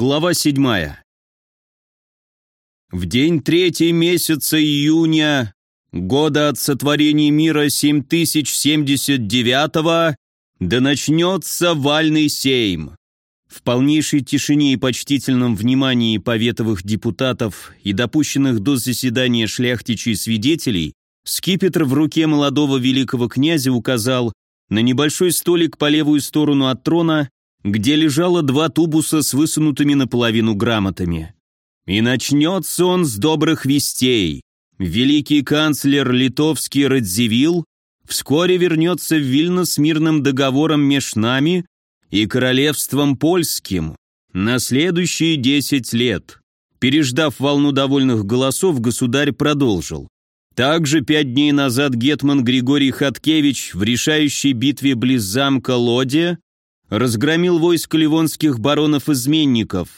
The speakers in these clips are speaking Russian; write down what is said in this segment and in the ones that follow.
Глава 7. В день третий месяца июня года от сотворения мира 7079 да начнется вальный сейм. В полнейшей тишине и почтительном внимании поветовых депутатов и допущенных до заседания шляхтичей свидетелей скипетр в руке молодого великого князя указал на небольшой столик по левую сторону от трона, где лежало два тубуса с высунутыми наполовину грамотами. И начнется он с добрых вестей. Великий канцлер литовский Радзивилл вскоре вернется в Вильно с мирным договором меж нами и королевством польским на следующие десять лет. Переждав волну довольных голосов, государь продолжил. Также пять дней назад гетман Григорий Хаткевич в решающей битве близ замка Лодия разгромил войско ливонских баронов-изменников.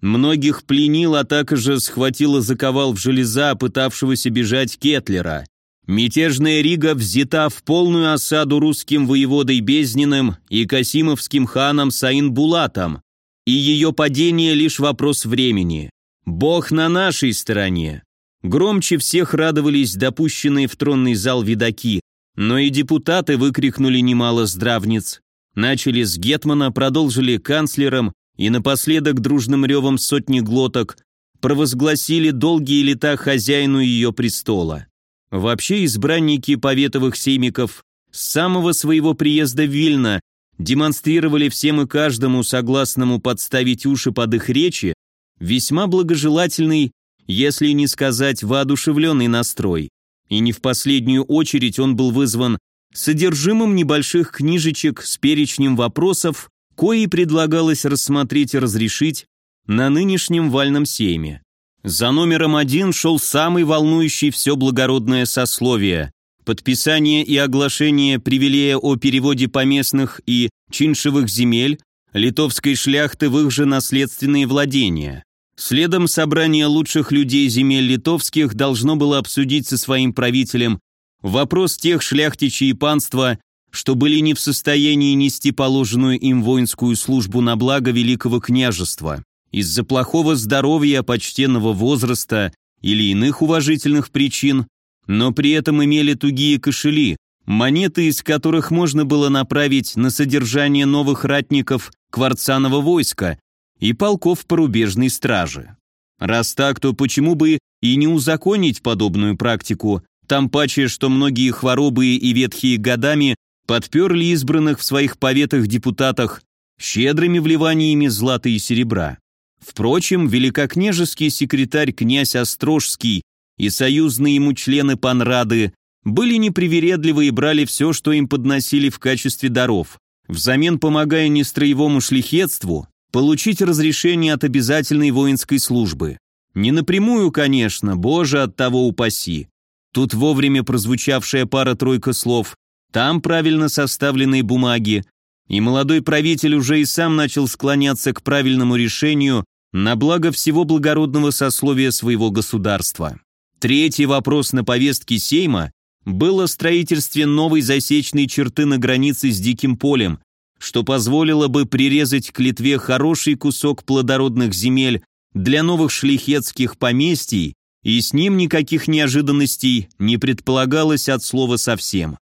Многих пленил, а также схватил и заковал в железа пытавшегося бежать Кетлера. Мятежная Рига взята в полную осаду русским воеводой Безниным и Касимовским ханом Саин-Булатом, и ее падение лишь вопрос времени. Бог на нашей стороне. Громче всех радовались допущенные в тронный зал видаки, но и депутаты выкрикнули немало здравниц. Начали с Гетмана, продолжили канцлером и напоследок дружным ревом сотни глоток провозгласили долгие лета хозяину ее престола. Вообще избранники поветовых сеймиков с самого своего приезда в Вильно демонстрировали всем и каждому согласному подставить уши под их речи весьма благожелательный если не сказать воодушевленный настрой. И не в последнюю очередь он был вызван содержимым небольших книжечек с перечнем вопросов, кои предлагалось рассмотреть и разрешить на нынешнем вальном сейме. За номером один шел самый волнующий все благородное сословие – подписание и оглашение привилея о переводе поместных и чиншевых земель литовской шляхты в их же наследственные владения. Следом собрание лучших людей земель литовских должно было обсудить со своим правителем вопрос тех шляхтичей панства, что были не в состоянии нести положенную им воинскую службу на благо Великого княжества. Из-за плохого здоровья, почтенного возраста или иных уважительных причин, но при этом имели тугие кошели, монеты из которых можно было направить на содержание новых ратников кварцанова войска, и полков порубежной стражи. Раз так, то почему бы и не узаконить подобную практику, там паче, что многие хворобые и ветхие годами подперли избранных в своих поветах депутатах щедрыми вливаниями злата и серебра. Впрочем, великокняжеский секретарь князь Острожский и союзные ему члены панрады были непривередливы и брали все, что им подносили в качестве даров, взамен помогая нестроевому шлихетству, получить разрешение от обязательной воинской службы. Не напрямую, конечно, боже, от того упаси. Тут вовремя прозвучавшая пара-тройка слов, там правильно составленные бумаги, и молодой правитель уже и сам начал склоняться к правильному решению на благо всего благородного сословия своего государства. Третий вопрос на повестке Сейма был о строительстве новой засечной черты на границе с Диким полем, что позволило бы прирезать к Литве хороший кусок плодородных земель для новых шлихетских поместий, и с ним никаких неожиданностей не предполагалось от слова совсем.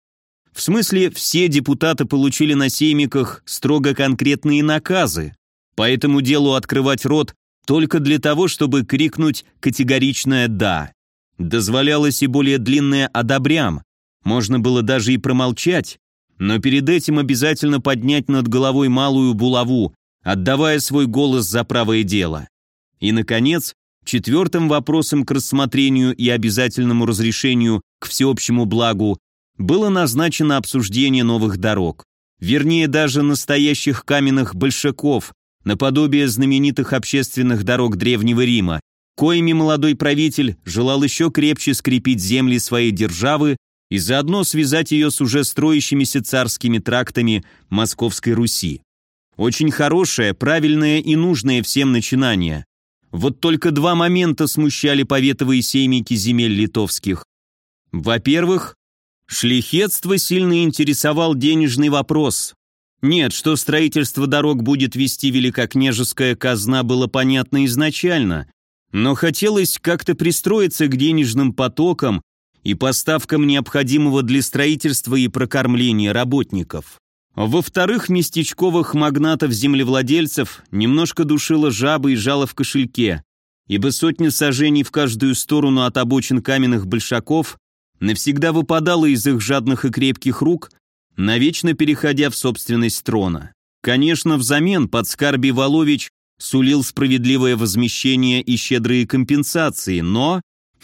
В смысле, все депутаты получили на сеймиках строго конкретные наказы, по этому делу открывать рот только для того, чтобы крикнуть категоричное «да». Дозволялось и более длинное «одобрям», можно было даже и промолчать, но перед этим обязательно поднять над головой малую булаву, отдавая свой голос за правое дело. И, наконец, четвертым вопросом к рассмотрению и обязательному разрешению к всеобщему благу было назначено обсуждение новых дорог. Вернее, даже настоящих каменных большаков, наподобие знаменитых общественных дорог Древнего Рима, коими молодой правитель желал еще крепче скрепить земли своей державы и заодно связать ее с уже строящимися царскими трактами Московской Руси. Очень хорошее, правильное и нужное всем начинание. Вот только два момента смущали поветовые сеймики земель литовских. Во-первых, шлихетство сильно интересовал денежный вопрос. Нет, что строительство дорог будет вести великокняжеская казна, было понятно изначально, но хотелось как-то пристроиться к денежным потокам и поставкам необходимого для строительства и прокормления работников. Во-вторых, местечковых магнатов-землевладельцев немножко душила жаба и жало в кошельке, ибо сотни сажений в каждую сторону от обочин каменных большаков навсегда выпадала из их жадных и крепких рук, навечно переходя в собственность трона. Конечно, взамен подскарбий Волович сулил справедливое возмещение и щедрые компенсации, но...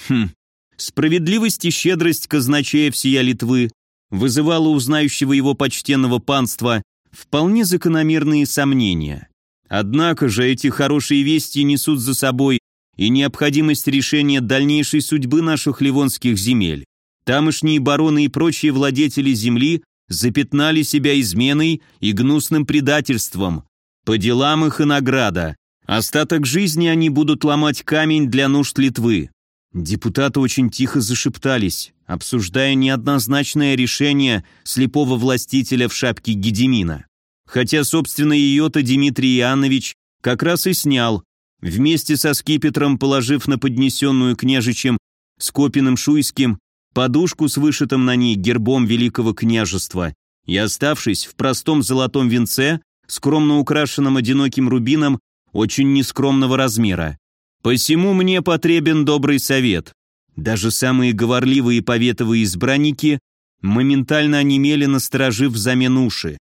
Хм, справедливость и щедрость казначея всея Литвы вызывала у знающего его почтенного панства вполне закономерные сомнения. Однако же эти хорошие вести несут за собой и необходимость решения дальнейшей судьбы наших ливонских земель. Тамошние бароны и прочие владетели земли запятнали себя изменой и гнусным предательством. По делам их и награда. Остаток жизни они будут ломать камень для нужд Литвы. Депутаты очень тихо зашептались, обсуждая неоднозначное решение слепого властителя в шапке Гедемина. Хотя, собственно, ее-то Дмитрий Иоаннович как раз и снял, вместе со скипетром положив на поднесенную княжичем Скопиным Шуйским подушку с вышитым на ней гербом Великого княжества и, оставшись в простом золотом венце, скромно украшенном одиноким рубином очень нескромного размера. Посему мне потребен добрый совет. Даже самые говорливые поветовые избранники моментально онемели, насторожив взамен уши.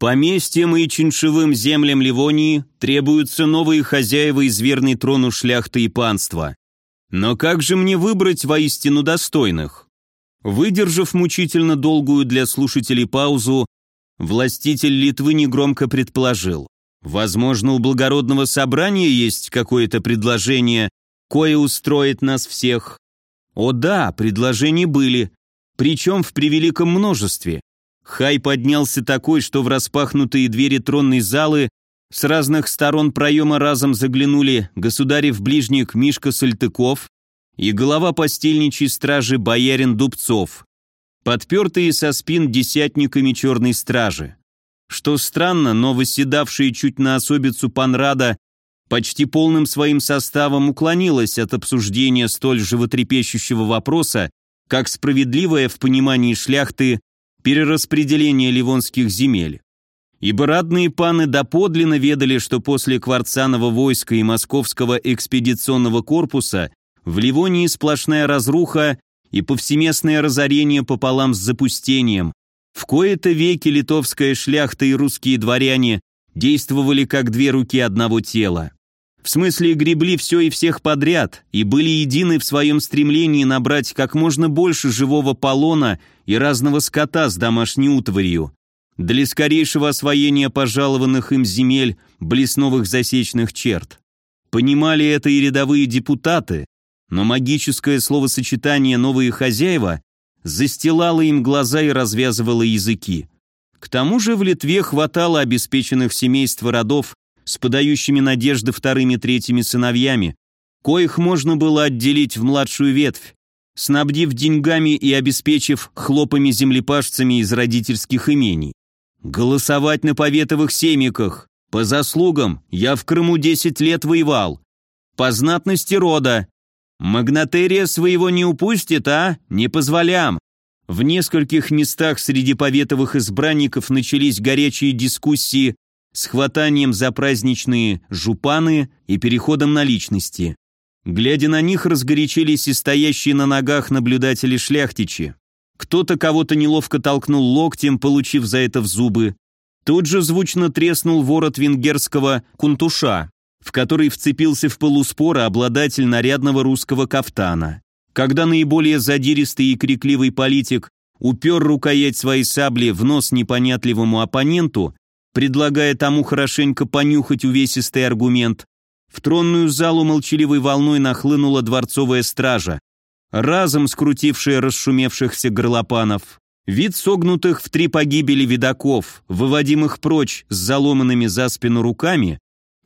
Поместьям и чиншевым землям Ливонии требуются новые хозяева из верной трону шляхты и панства. Но как же мне выбрать воистину достойных? Выдержав мучительно долгую для слушателей паузу, властитель Литвы негромко предположил. Возможно, у благородного собрания есть какое-то предложение, кое устроит нас всех. О да, предложения были, причем в превеликом множестве. Хай поднялся такой, что в распахнутые двери тронной залы с разных сторон проема разом заглянули государев ближник Мишка Сальтыков и голова постельничьей стражи боярин Дубцов, подпертые со спин десятниками черной стражи. Что странно, но восседавшая чуть на особицу Панрада почти полным своим составом уклонилась от обсуждения столь животрепещущего вопроса, как справедливое в понимании шляхты перераспределение ливонских земель. Ибо радные паны доподлинно ведали, что после Кварцанова войска и Московского экспедиционного корпуса в Ливонии сплошная разруха и повсеместное разорение пополам с запустением, в кои-то веки литовская шляхта и русские дворяне действовали как две руки одного тела. В смысле гребли все и всех подряд и были едины в своем стремлении набрать как можно больше живого полона и разного скота с домашней утварью. Для скорейшего освоения пожалованных им земель близ новых засечных черт. Понимали это и рядовые депутаты, но магическое словосочетание «новые хозяева» застилала им глаза и развязывала языки. К тому же в Литве хватало обеспеченных семейств и родов с подающими надежды вторыми-третьими сыновьями, коих можно было отделить в младшую ветвь, снабдив деньгами и обеспечив хлопами-землепашцами из родительских имений. Голосовать на поветовых семиках. По заслугам я в Крыму 10 лет воевал. По знатности рода. Магнатерия своего не упустит, а? Не позволям. В нескольких местах среди поветовых избранников начались горячие дискуссии с хватанием за праздничные жупаны и переходом на личности. Глядя на них, разгорячились и стоящие на ногах наблюдатели шляхтичи. Кто-то кого-то неловко толкнул локтем, получив за это в зубы. Тут же звучно треснул ворот венгерского кунтуша в который вцепился в полуспора обладатель нарядного русского кафтана. Когда наиболее задиристый и крикливый политик упер рукоять своей сабли в нос непонятливому оппоненту, предлагая тому хорошенько понюхать увесистый аргумент, в тронную залу молчаливой волной нахлынула дворцовая стража, разом скрутившая расшумевшихся горлопанов. Вид согнутых в три погибели видаков, выводимых прочь с заломанными за спину руками,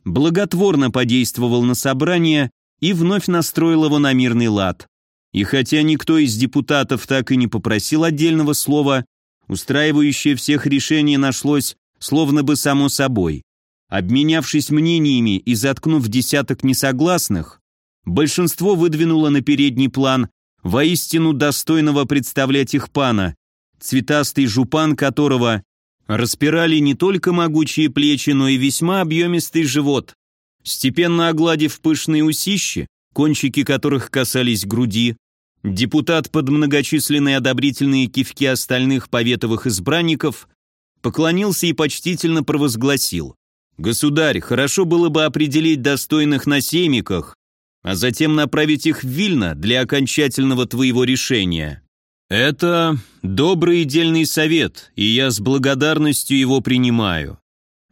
благотворно подействовал на собрание и вновь настроил его на мирный лад. И хотя никто из депутатов так и не попросил отдельного слова, устраивающее всех решение нашлось словно бы само собой. Обменявшись мнениями и заткнув десяток несогласных, большинство выдвинуло на передний план воистину достойного представлять их пана, цветастый жупан которого распирали не только могучие плечи, но и весьма объемистый живот. Степенно огладив пышные усищи, кончики которых касались груди, депутат под многочисленные одобрительные кивки остальных поветовых избранников поклонился и почтительно провозгласил. «Государь, хорошо было бы определить достойных на семиках, а затем направить их в Вильно для окончательного твоего решения. Это добрый и дельный совет, и я с благодарностью его принимаю».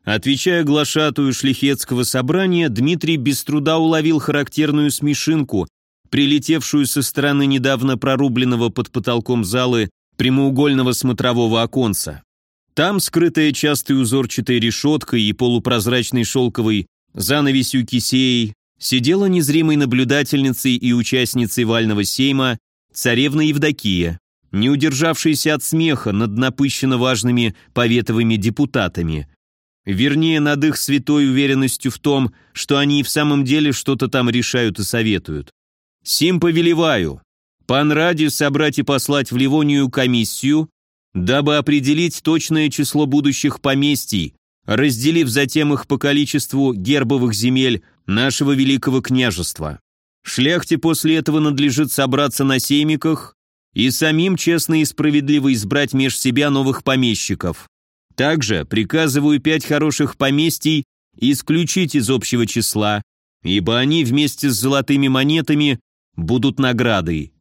Отвечая глашатую шлихетского собрания, Дмитрий без труда уловил характерную смешинку, прилетевшую со стороны недавно прорубленного под потолком залы прямоугольного смотрового оконца. Там, скрытая частой узорчатой решеткой и полупрозрачной шелковой занавесью кисеей, сидела незримой наблюдательницей и участницей вального сейма царевна Евдокия, не удержавшаяся от смеха над напыщенно важными поветовыми депутатами. Вернее, над их святой уверенностью в том, что они в самом деле что-то там решают и советуют. «Сим повелеваю, пан ради собрать и послать в Ливонию комиссию, дабы определить точное число будущих поместий, разделив затем их по количеству гербовых земель нашего великого княжества. Шляхте после этого надлежит собраться на сеймиках и самим честно и справедливо избрать меж себя новых помещиков. Также приказываю пять хороших поместий исключить из общего числа, ибо они вместе с золотыми монетами будут наградой.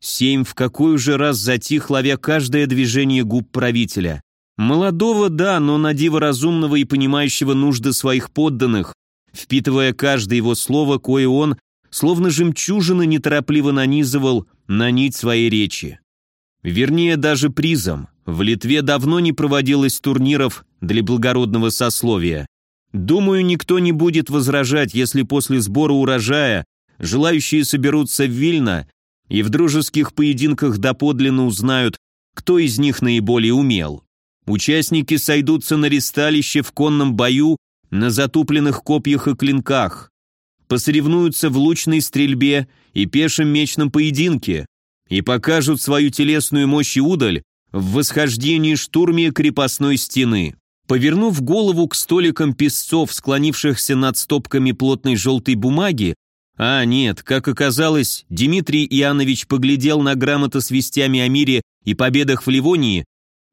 Семь в какой уже раз затих, ловя каждое движение губ правителя. Молодого, да, но на диво разумного и понимающего нужды своих подданных, впитывая каждое его слово, кое он, словно жемчужины, неторопливо нанизывал на нить своей речи. Вернее, даже призом. В Литве давно не проводилось турниров для благородного сословия. Думаю, никто не будет возражать, если после сбора урожая желающие соберутся в Вильно и в дружеских поединках доподлинно узнают, кто из них наиболее умел. Участники сойдутся на ристалище в конном бою на затупленных копьях и клинках, посоревнуются в лучной стрельбе и пешем мечном поединке и покажут свою телесную мощь и удаль в восхождении штурме крепостной стены. Повернув голову к столикам песцов, склонившихся над стопками плотной желтой бумаги, а нет, как оказалось, Дмитрий Иоаннович поглядел на грамоты с вестями о мире и победах в Ливонии,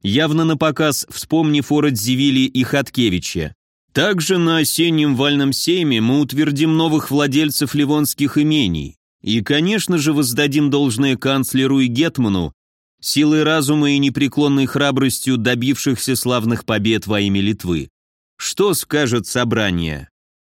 явно на показ вспомнив о Радзивилле и Хаткевиче. Также на осеннем вальном сейме мы утвердим новых владельцев ливонских имений. И, конечно же, воздадим должное канцлеру и гетману, силой разума и непреклонной храбростью добившихся славных побед во имя Литвы. Что скажет собрание?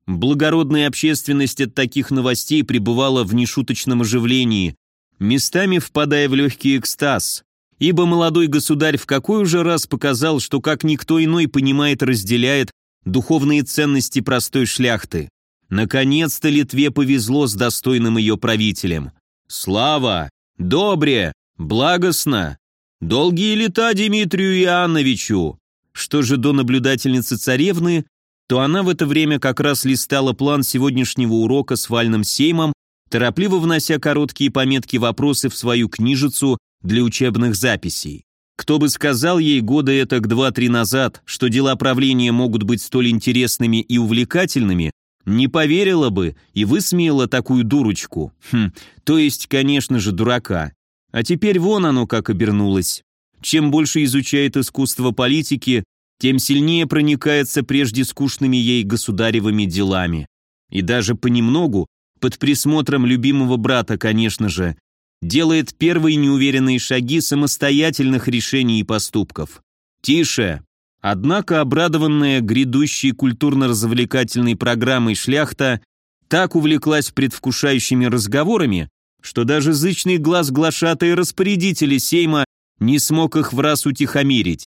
Благородная общественность от таких новостей пребывала в нешуточном оживлении, местами впадая в легкий экстаз, ибо молодой государь в какой уже раз показал, что как никто иной понимает разделяет духовные ценности простой шляхты. Наконец-то Литве повезло с достойным ее правителем. Слава! Добре! Благостно! Долгие лета Дмитрию Иоанновичу! Что же до наблюдательницы царевны, то она в это время как раз листала план сегодняшнего урока с вальным сеймом, торопливо внося короткие пометки вопросы в свою книжицу для учебных записей. Кто бы сказал ей года это к два-три назад, что дела правления могут быть столь интересными и увлекательными, не поверила бы и высмеяла такую дурочку. Хм, то есть, конечно же, дурака. А теперь вон оно как обернулось. Чем больше изучает искусство политики, тем сильнее проникается прежде скучными ей государевыми делами. И даже понемногу, под присмотром любимого брата, конечно же, делает первые неуверенные шаги самостоятельных решений и поступков. Тише. Однако обрадованная грядущей культурно-развлекательной программой шляхта так увлеклась предвкушающими разговорами, что даже зычный глаз глашатые распорядители Сейма не смог их в раз утихомирить.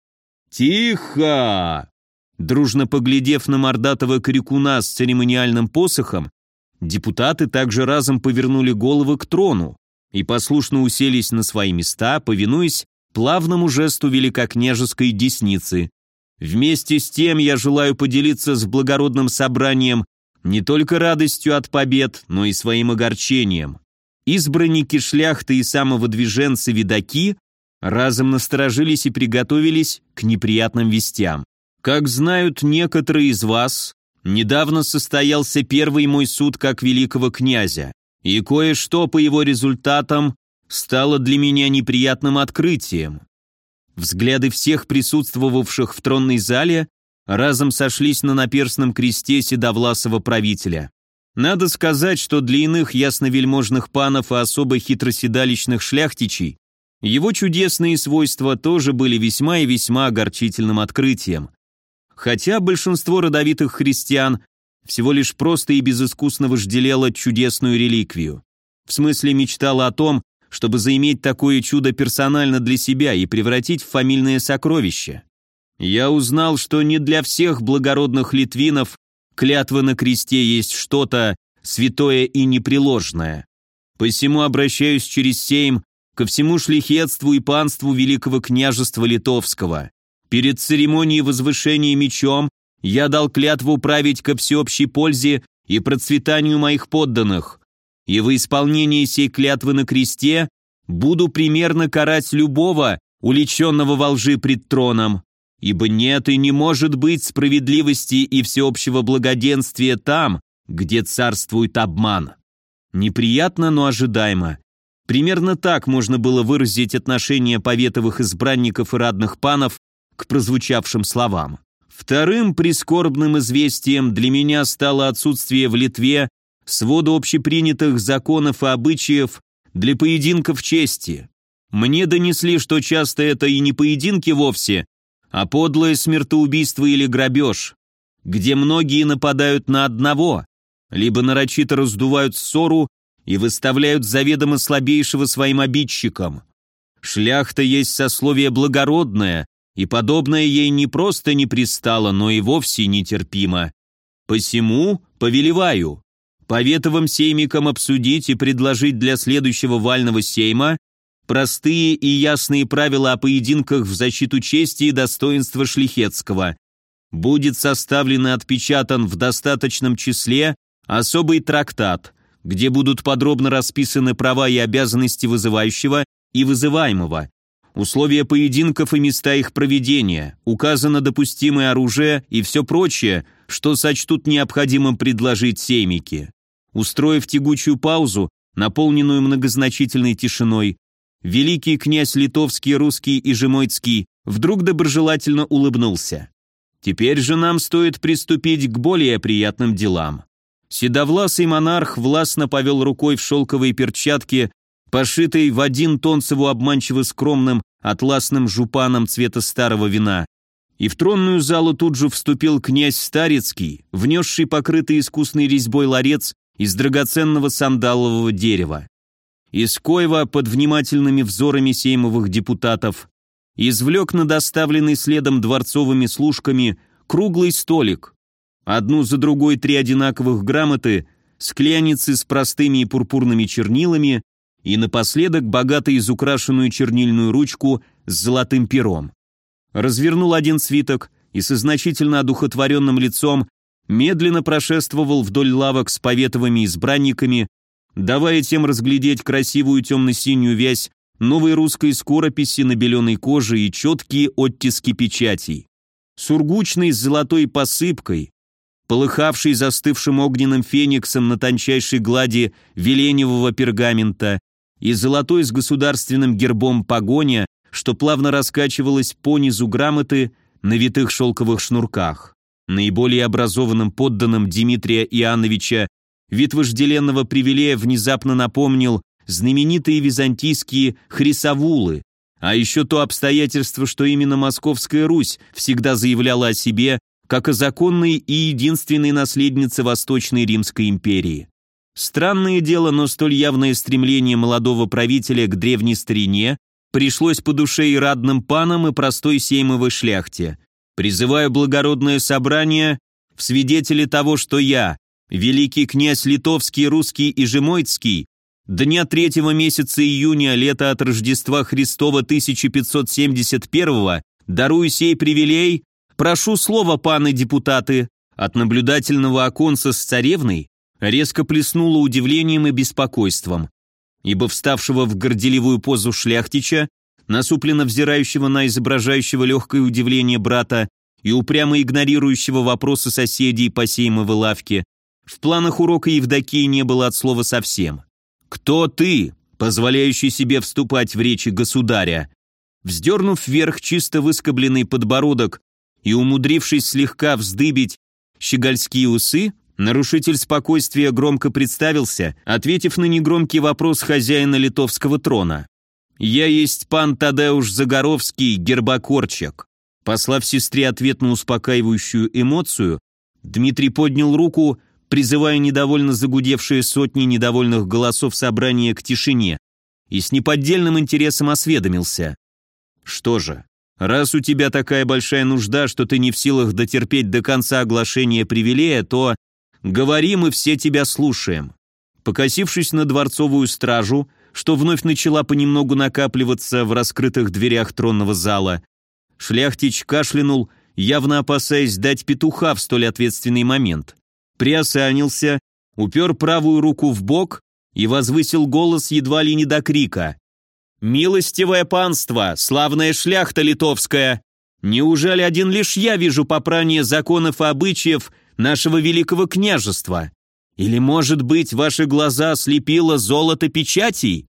«Тихо!» Дружно поглядев на мордатого крикуна с церемониальным посохом, депутаты также разом повернули головы к трону и послушно уселись на свои места, повинуясь плавному жесту великокняжеской десницы. Вместе с тем я желаю поделиться с благородным собранием не только радостью от побед, но и своим огорчением. Избранники шляхты и самовыдвиженцы видаки разом насторожились и приготовились к неприятным вестям. Как знают некоторые из вас, недавно состоялся первый мой суд как великого князя, и кое-что по его результатам стало для меня неприятным открытием. Взгляды всех присутствовавших в тронной зале разом сошлись на наперстном кресте седовласого правителя. Надо сказать, что для иных ясновельможных панов и особо хитроседалищных шляхтичей его чудесные свойства тоже были весьма и весьма огорчительным открытием. Хотя большинство родовитых христиан всего лишь просто и безыскусно вожделело чудесную реликвию. В смысле мечтало о том, чтобы заиметь такое чудо персонально для себя и превратить в фамильное сокровище. Я узнал, что не для всех благородных литвинов клятва на кресте есть что-то святое и непреложное. Посему обращаюсь через сейм ко всему шлихетству и панству Великого княжества Литовского. Перед церемонией возвышения мечом я дал клятву править ко всеобщей пользе и процветанию моих подданных, и во исполнении сей клятвы на кресте буду примерно карать любого, уличенного во лжи пред троном, ибо нет и не может быть справедливости и всеобщего благоденствия там, где царствует обман. Неприятно, но ожидаемо. Примерно так можно было выразить отношение поветовых избранников и радных панов к прозвучавшим словам. Вторым прискорбным известием для меня стало отсутствие в Литве свода общепринятых законов и обычаев для поединков чести. Мне донесли, что часто это и не поединки вовсе, а подлое смертоубийство или грабеж, где многие нападают на одного, либо нарочито раздувают ссору и выставляют заведомо слабейшего своим обидчикам. Шляхта есть сословие благородное, и подобное ей не просто не пристало, но и вовсе нетерпимо. Посему повелеваю поветовым сеймикам обсудить и предложить для следующего вального сейма простые и ясные правила о поединках в защиту чести и достоинства Шлихетского. Будет составлен и отпечатан в достаточном числе особый трактат, где будут подробно расписаны права и обязанности вызывающего и вызываемого, условия поединков и места их проведения, указано допустимое оружие и все прочее, что сочтут необходимым предложить сеймики. Устроив тягучую паузу, наполненную многозначительной тишиной, великий князь литовский, русский и жемойцкий вдруг доброжелательно улыбнулся. Теперь же нам стоит приступить к более приятным делам. Седовласый монарх властно повел рукой в шелковой перчатке, пошитой в один тон с его обманчиво скромным атласным жупаном цвета старого вина. И в тронную залу тут же вступил князь Старецкий, внесший покрытый искусной резьбой ларец из драгоценного сандалового дерева. Из Коева под внимательными взорами сеймовых депутатов извлек на доставленный следом дворцовыми служками круглый столик, одну за другой три одинаковых грамоты, скляницы с простыми и пурпурными чернилами и напоследок богато изукрашенную чернильную ручку с золотым пером. Развернул один свиток и со значительно одухотворенным лицом медленно прошествовал вдоль лавок с поветовыми избранниками, давая тем разглядеть красивую темно-синюю вязь новой русской скорописи на беленой коже и четкие оттиски печатей. Сургучный с золотой посыпкой, полыхавший застывшим огненным фениксом на тончайшей глади веленевого пергамента и золотой с государственным гербом погоня, что плавно раскачивалась по низу грамоты на витых шелковых шнурках. Наиболее образованным подданным Дмитрия Иоанновича вид вожделенного привилея внезапно напомнил знаменитые византийские хрисовулы, а еще то обстоятельство, что именно Московская Русь всегда заявляла о себе как о законной и единственной наследнице Восточной Римской империи. Странное дело, но столь явное стремление молодого правителя к древней старине пришлось по душе и радным панам, и простой сеймовой шляхте. Призываю благородное собрание в свидетели того, что я, великий князь литовский, русский и жемойцкий, дня третьего месяца июня, лета от Рождества Христова 1571 дарую сей привилей прошу слова, паны депутаты!» От наблюдательного оконца с царевной резко плеснуло удивлением и беспокойством, ибо вставшего в горделивую позу шляхтича, насупленно взирающего на изображающего легкое удивление брата и упрямо игнорирующего вопросы соседей по сеймовой лавке, в планах урока Евдокии не было от слова совсем. «Кто ты, позволяющий себе вступать в речи государя?» Вздернув вверх чисто выскобленный подбородок и умудрившись слегка вздыбить щегольские усы, нарушитель спокойствия громко представился, ответив на негромкий вопрос хозяина литовского трона. «Я есть пан Тадеуш Загоровский, гербокорчик». Послав сестре ответ на успокаивающую эмоцию, Дмитрий поднял руку, призывая недовольно загудевшие сотни недовольных голосов собрания к тишине, и с неподдельным интересом осведомился. «Что же, раз у тебя такая большая нужда, что ты не в силах дотерпеть до конца оглашения привилея, то говори, мы все тебя слушаем». Покосившись на дворцовую стражу, что вновь начала понемногу накапливаться в раскрытых дверях тронного зала, шляхтич кашлянул, явно опасаясь дать петуха в столь ответственный момент приосанился, упер правую руку в бок и возвысил голос едва ли не до крика. «Милостивое панство, славная шляхта литовская! Неужели один лишь я вижу попрание законов и обычаев нашего великого княжества? Или, может быть, ваши глаза слепило золото печатей?»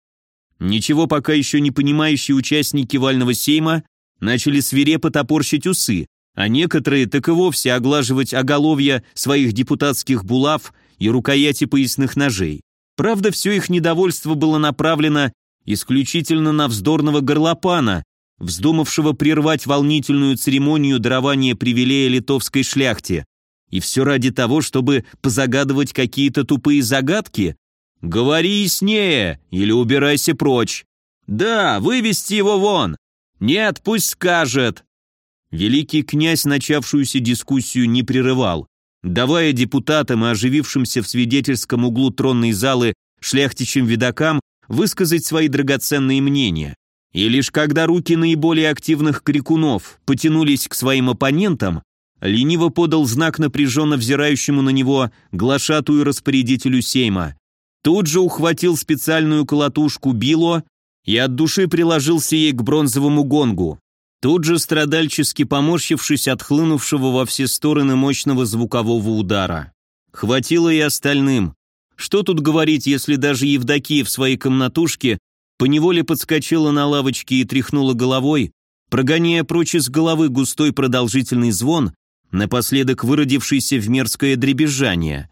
Ничего пока еще не понимающие участники вального сейма начали свирепо топорщить усы, а некоторые так и вовсе оглаживать оголовья своих депутатских булав и рукояти поясных ножей. Правда, все их недовольство было направлено исключительно на вздорного горлопана, вздумавшего прервать волнительную церемонию дарования привилея литовской шляхте. И все ради того, чтобы позагадывать какие-то тупые загадки? Говори яснее или убирайся прочь. Да, вывести его вон. Нет, пусть скажет. Великий князь начавшуюся дискуссию не прерывал, давая депутатам и оживившимся в свидетельском углу тронной залы шляхтичим видакам высказать свои драгоценные мнения. И лишь когда руки наиболее активных крикунов потянулись к своим оппонентам, лениво подал знак напряженно взирающему на него глашатую распорядителю Сейма. Тут же ухватил специальную колотушку Било и от души приложился ей к бронзовому гонгу тут же страдальчески поморщившись от хлынувшего во все стороны мощного звукового удара. Хватило и остальным. Что тут говорить, если даже Евдокия в своей комнатушке поневоле подскочила на лавочке и тряхнула головой, прогоняя прочь из головы густой продолжительный звон, напоследок выродившийся в мерзкое дребезжание.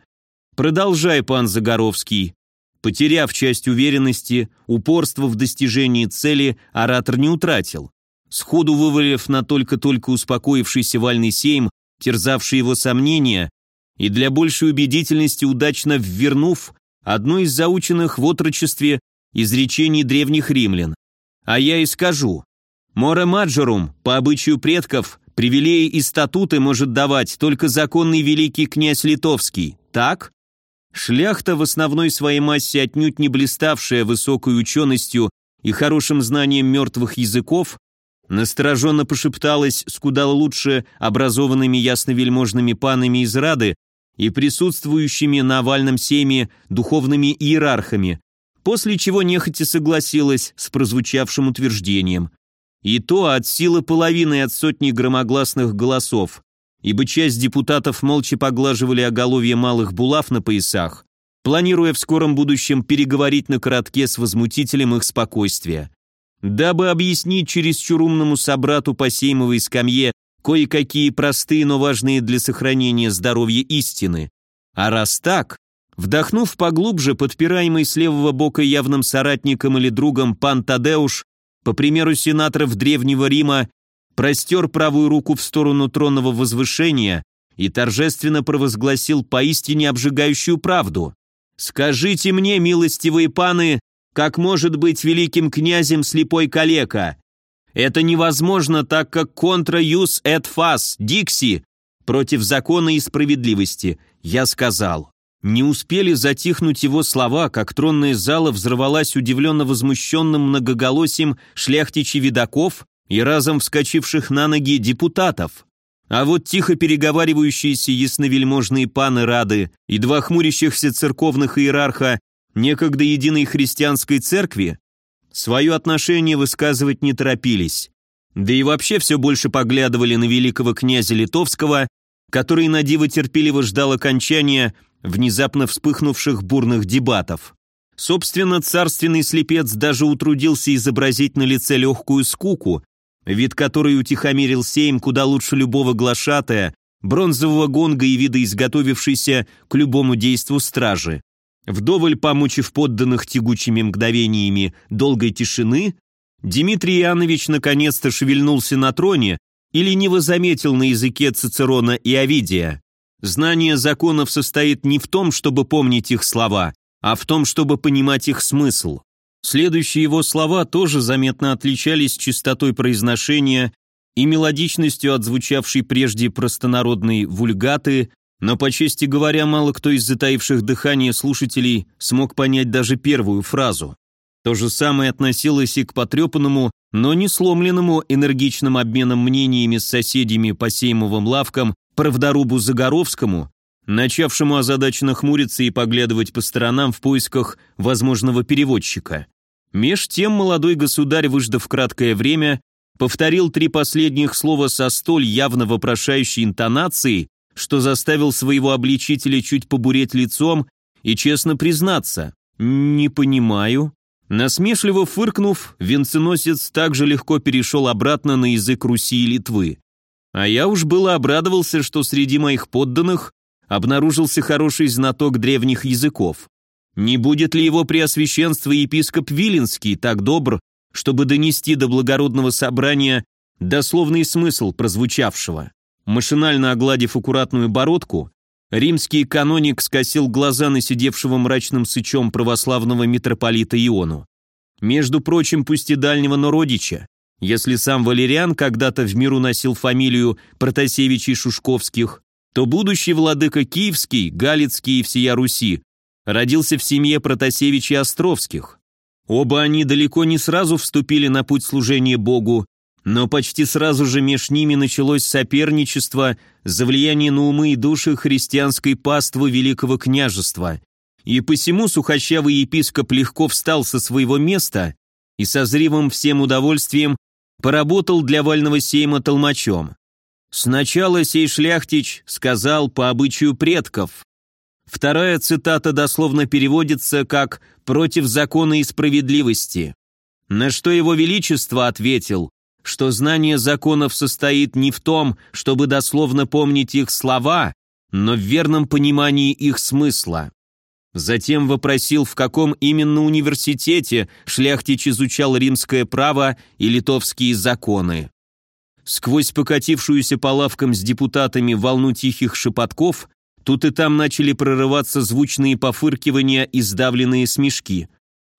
«Продолжай, пан Загоровский». Потеряв часть уверенности, упорство в достижении цели, оратор не утратил сходу вывалив на только-только успокоившийся вальный сейм, терзавший его сомнения, и для большей убедительности удачно ввернув одно из заученных в отрочестве изречений древних римлян. А я и скажу. Море маджорум, по обычаю предков, привилеи и статуты может давать только законный великий князь Литовский, так? Шляхта в основной своей массе отнюдь не блиставшая высокой ученостью и хорошим знанием мертвых языков, Настороженно пошепталась с куда лучше образованными ясновельможными панами из Рады и присутствующими на овальном сейме духовными иерархами, после чего нехотя согласилась с прозвучавшим утверждением. И то от силы половины от сотни громогласных голосов, ибо часть депутатов молча поглаживали оголовье малых булав на поясах, планируя в скором будущем переговорить на коротке с возмутителем их спокойствия дабы объяснить чересчур умному собрату по сеймовой скамье кое-какие простые, но важные для сохранения здоровья истины. А раз так, вдохнув поглубже, подпираемый с левого бока явным соратником или другом пан Тадеуш, по примеру сенаторов Древнего Рима, простер правую руку в сторону тронного возвышения и торжественно провозгласил поистине обжигающую правду. «Скажите мне, милостивые паны, как может быть великим князем слепой калека? Это невозможно, так как контра юс эт фас, дикси, против закона и справедливости, я сказал. Не успели затихнуть его слова, как тронная зала взорвалась удивленно возмущенным многоголосием шляхтичей видаков и разом вскочивших на ноги депутатов. А вот тихо переговаривающиеся ясновельможные паны Рады и два хмурящихся церковных иерарха некогда единой христианской церкви свое отношение высказывать не торопились. Да и вообще все больше поглядывали на великого князя Литовского, который на диво терпеливо ждал окончания внезапно вспыхнувших бурных дебатов. Собственно, царственный слепец даже утрудился изобразить на лице легкую скуку, вид которой утихомирил Сейм куда лучше любого глашатая, бронзового гонга и вида изготовившейся к любому действу стражи. Вдоволь помучив подданных тягучими мгновениями долгой тишины, Дмитрий Иоаннович наконец-то шевельнулся на троне и лениво заметил на языке Цицерона и Овидия. Знание законов состоит не в том, чтобы помнить их слова, а в том, чтобы понимать их смысл. Следующие его слова тоже заметно отличались чистотой произношения и мелодичностью отзвучавшей прежде простонародной вульгаты, но, по чести говоря, мало кто из затаивших дыхание слушателей смог понять даже первую фразу. То же самое относилось и к потрепанному, но не сломленному энергичным обменом мнениями с соседями по сеймовым лавкам правдорубу Загоровскому, начавшему озадаченно хмуриться и поглядывать по сторонам в поисках возможного переводчика. Меж тем молодой государь, выждав краткое время, повторил три последних слова со столь явно вопрошающей интонацией, что заставил своего обличителя чуть побуреть лицом и честно признаться «Не понимаю». Насмешливо фыркнув, венценосец также легко перешел обратно на язык Руси и Литвы. А я уж было обрадовался, что среди моих подданных обнаружился хороший знаток древних языков. Не будет ли его преосвященство епископ Виленский так добр, чтобы донести до благородного собрания дословный смысл прозвучавшего? Машинально огладив аккуратную бородку, римский каноник скосил глаза на сидевшего мрачным сычом православного митрополита Иону. Между прочим, пусть и дальнего, но родича. Если сам Валериан когда-то в миру носил фамилию Протасевичей Шушковских, то будущий владыка Киевский, Галицкий и всея Руси родился в семье Протасевичей Островских. Оба они далеко не сразу вступили на путь служения Богу, но почти сразу же меж ними началось соперничество за влияние на умы и души христианской паствы Великого княжества. И посему сухощавый епископ легко встал со своего места и со зривом всем удовольствием поработал для вального сейма толмачом. Сначала сей шляхтич сказал по обычаю предков. Вторая цитата дословно переводится как «против закона и справедливости». На что его величество ответил, что знание законов состоит не в том, чтобы дословно помнить их слова, но в верном понимании их смысла. Затем вопросил, в каком именно университете шляхтич изучал римское право и литовские законы. Сквозь покатившуюся по лавкам с депутатами волну тихих шепотков, тут и там начали прорываться звучные пофыркивания и сдавленные смешки.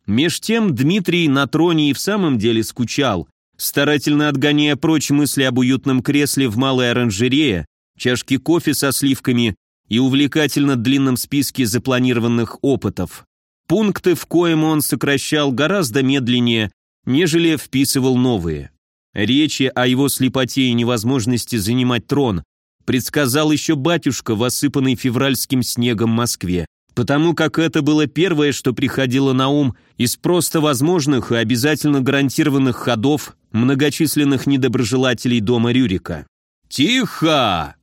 Меж тем Дмитрий на троне и в самом деле скучал, старательно отгоняя прочь мысли об уютном кресле в малой оранжерее, чашке кофе со сливками и увлекательно длинном списке запланированных опытов. Пункты, в коем он сокращал гораздо медленнее, нежели вписывал новые. Речи о его слепоте и невозможности занимать трон предсказал еще батюшка в осыпанной февральским снегом Москве, потому как это было первое, что приходило на ум из просто возможных и обязательно гарантированных ходов многочисленных недоброжелателей дома Рюрика. «Тихо!»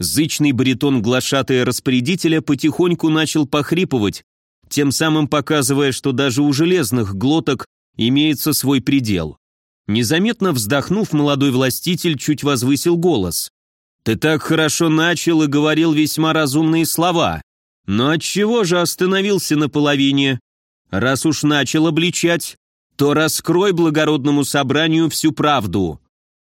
Зычный баритон глашатая распорядителя потихоньку начал похрипывать, тем самым показывая, что даже у железных глоток имеется свой предел. Незаметно вздохнув, молодой властитель чуть возвысил голос. «Ты так хорошо начал и говорил весьма разумные слова. Но отчего же остановился на половине? Раз уж начал обличать, то раскрой благородному собранию всю правду».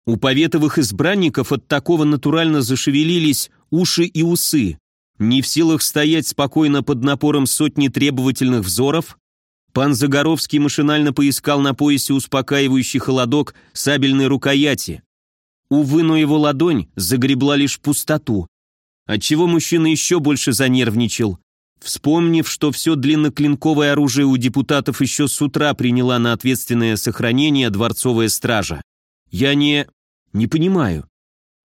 У поветовых избранников от такого натурально зашевелились уши и усы. Не в силах стоять спокойно под напором сотни требовательных взоров, Пан Загоровский машинально поискал на поясе успокаивающий холодок сабельной рукояти. Увы, но его ладонь загребла лишь пустоту, отчего мужчина еще больше занервничал, вспомнив, что все длинноклинковое оружие у депутатов еще с утра приняла на ответственное сохранение дворцовая стража. «Я не... не понимаю.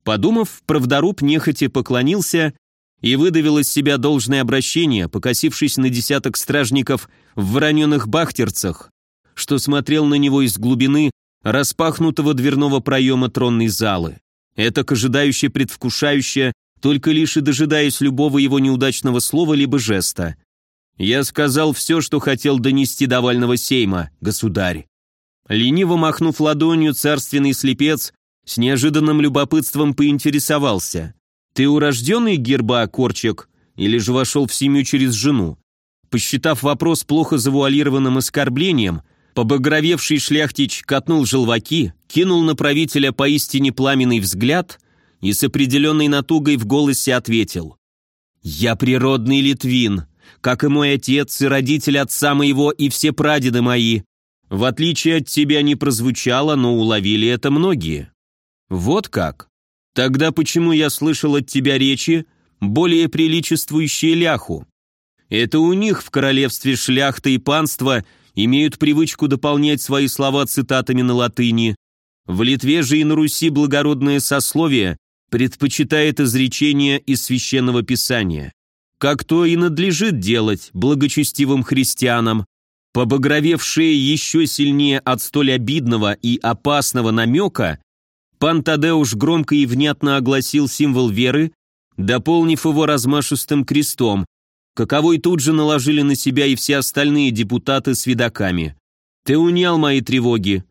Подумав, правдоруб нехотя поклонился и выдавил из себя должное обращение, покосившись на десяток стражников в вороненых бахтерцах, что смотрел на него из глубины распахнутого дверного проема тронной залы. Это ожидающе предвкушающе, только лишь и дожидаясь любого его неудачного слова либо жеста. «Я сказал все, что хотел донести до вального сейма, государь». Лениво махнув ладонью, царственный слепец с неожиданным любопытством поинтересовался. «Ты урожденный герба Корчик или же вошел в семью через жену?» Посчитав вопрос плохо завуалированным оскорблением, побагровевший шляхтич катнул желваки, кинул на правителя поистине пламенный взгляд и с определенной натугой в голосе ответил. «Я природный литвин, как и мой отец и родитель отца моего и все прадеды мои. В отличие от тебя не прозвучало, но уловили это многие». «Вот как? Тогда почему я слышал от тебя речи, более приличествующие ляху? Это у них в королевстве шляхта и панства имеют привычку дополнять свои слова цитатами на латыни. В Литве же и на Руси благородное сословие предпочитает изречения из священного писания. Как то и надлежит делать благочестивым христианам, побагровевшие еще сильнее от столь обидного и опасного намека, Пан Тадеуш громко и внятно огласил символ веры, дополнив его размашистым крестом, каковой тут же наложили на себя и все остальные депутаты с видаками. «Ты унял мои тревоги.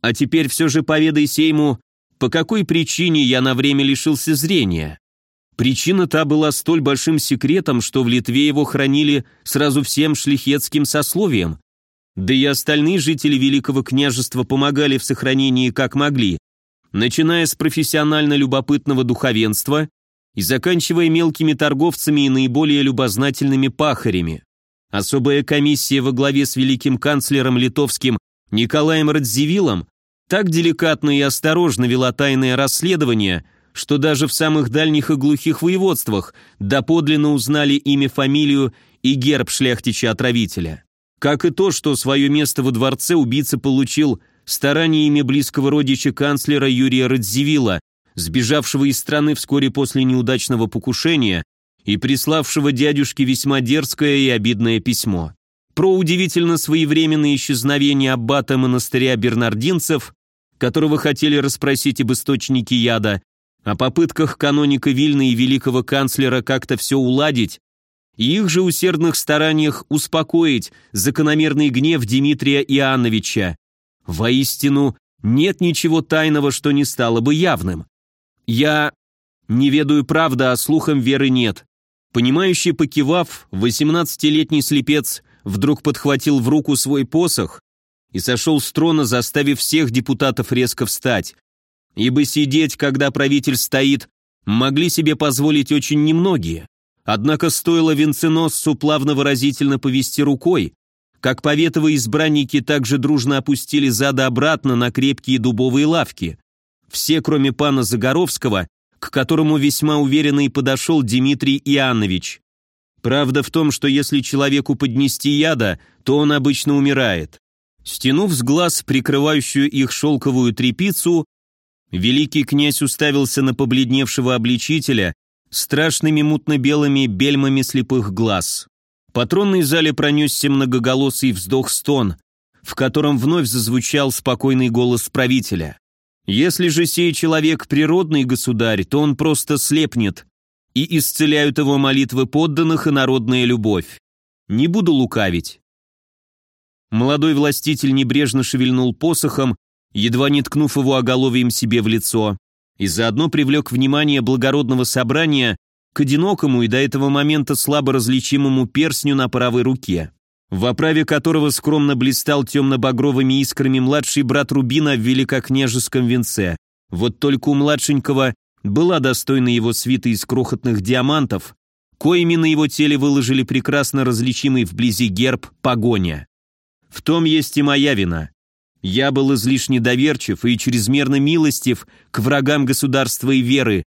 А теперь все же поведай Сейму, по какой причине я на время лишился зрения». Причина та была столь большим секретом, что в Литве его хранили сразу всем шлихетским сословием. Да и остальные жители Великого княжества помогали в сохранении как могли, начиная с профессионально любопытного духовенства и заканчивая мелкими торговцами и наиболее любознательными пахарями. Особая комиссия во главе с великим канцлером литовским Николаем Радзивиллом так деликатно и осторожно вела тайное расследование, что даже в самых дальних и глухих воеводствах доподлинно узнали имя, фамилию и герб шляхтича-отравителя. Как и то, что свое место во дворце убийца получил стараниями близкого родича канцлера Юрия Радзивилла, сбежавшего из страны вскоре после неудачного покушения и приславшего дядюшке весьма дерзкое и обидное письмо. Про удивительно своевременное исчезновение аббата монастыря бернардинцев, которого хотели расспросить об источнике яда, о попытках каноника Вильна и великого канцлера как-то все уладить, и их же усердных стараниях успокоить закономерный гнев Дмитрия Иоанновича, Воистину, нет ничего тайного, что не стало бы явным. Я не ведаю правда, а слухам веры нет. Понимающий покивав, восемнадцатилетний слепец вдруг подхватил в руку свой посох и сошел с трона, заставив всех депутатов резко встать. Ибо сидеть, когда правитель стоит, могли себе позволить очень немногие. Однако стоило венценосцу плавно-выразительно повести рукой, как поветовые избранники также дружно опустили зада обратно на крепкие дубовые лавки. Все, кроме пана Загоровского, к которому весьма уверенно и подошел Дмитрий Иоаннович. Правда в том, что если человеку поднести яда, то он обычно умирает. Стянув с глаз прикрывающую их шелковую трепицу, великий князь уставился на побледневшего обличителя страшными мутно-белыми бельмами слепых глаз. По тронной зале пронесся многоголосый вздох-стон, в котором вновь зазвучал спокойный голос правителя. «Если же сей человек природный государь, то он просто слепнет, и исцеляют его молитвы подданных и народная любовь. Не буду лукавить». Молодой властитель небрежно шевельнул посохом, едва не ткнув его оголовьем себе в лицо, и заодно привлек внимание благородного собрания к одинокому и до этого момента слабо различимому перстню на правой руке, в оправе которого скромно блистал темно-багровыми искрами младший брат Рубина в великокняжеском венце. Вот только у младшенького была достойна его свита из крохотных диамантов, коими на его теле выложили прекрасно различимый вблизи герб погоня. В том есть и моя вина. Я был излишне доверчив и чрезмерно милостив к врагам государства и веры,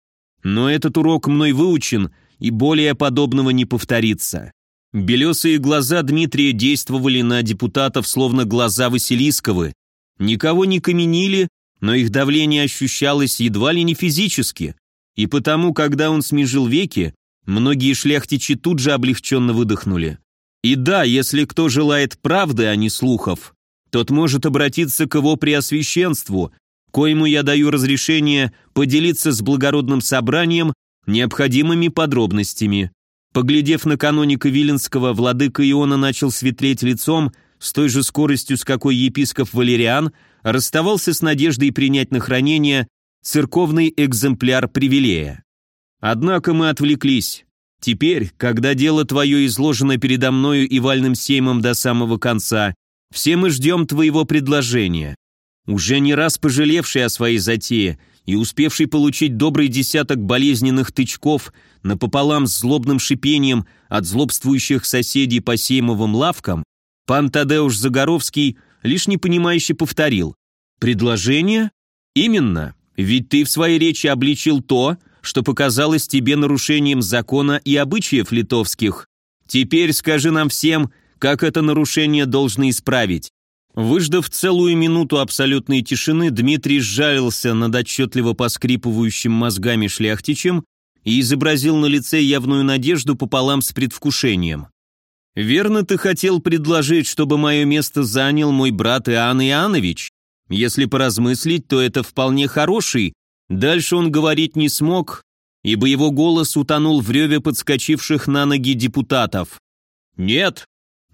но этот урок мной выучен, и более подобного не повторится. Белесые глаза Дмитрия действовали на депутатов словно глаза Василисковы. Никого не каменили, но их давление ощущалось едва ли не физически, и потому, когда он смежил веки, многие шляхтичи тут же облегченно выдохнули. И да, если кто желает правды, а не слухов, тот может обратиться к его преосвященству, коему я даю разрешение поделиться с благородным собранием необходимыми подробностями. Поглядев на каноника Виленского, владыка Иона начал светлеть лицом с той же скоростью, с какой епископ Валериан расставался с надеждой принять на хранение церковный экземпляр привилея. Однако мы отвлеклись. Теперь, когда дело твое изложено передо мною и вальным сеймом до самого конца, все мы ждем твоего предложения. Уже не раз пожалевший о своей затее и успевший получить добрый десяток болезненных тычков напополам с злобным шипением от злобствующих соседей по сеймовым лавкам, пан Тадеуш Загоровский лишь непонимающе повторил. «Предложение? Именно, ведь ты в своей речи обличил то, что показалось тебе нарушением закона и обычаев литовских. Теперь скажи нам всем, как это нарушение должно исправить. Выждав целую минуту абсолютной тишины, Дмитрий сжалился над отчетливо поскрипывающим мозгами шляхтичем и изобразил на лице явную надежду пополам с предвкушением. «Верно ты хотел предложить, чтобы мое место занял мой брат Иоанн Иоаннович? Если поразмыслить, то это вполне хороший». Дальше он говорить не смог, ибо его голос утонул в реве подскочивших на ноги депутатов. «Нет,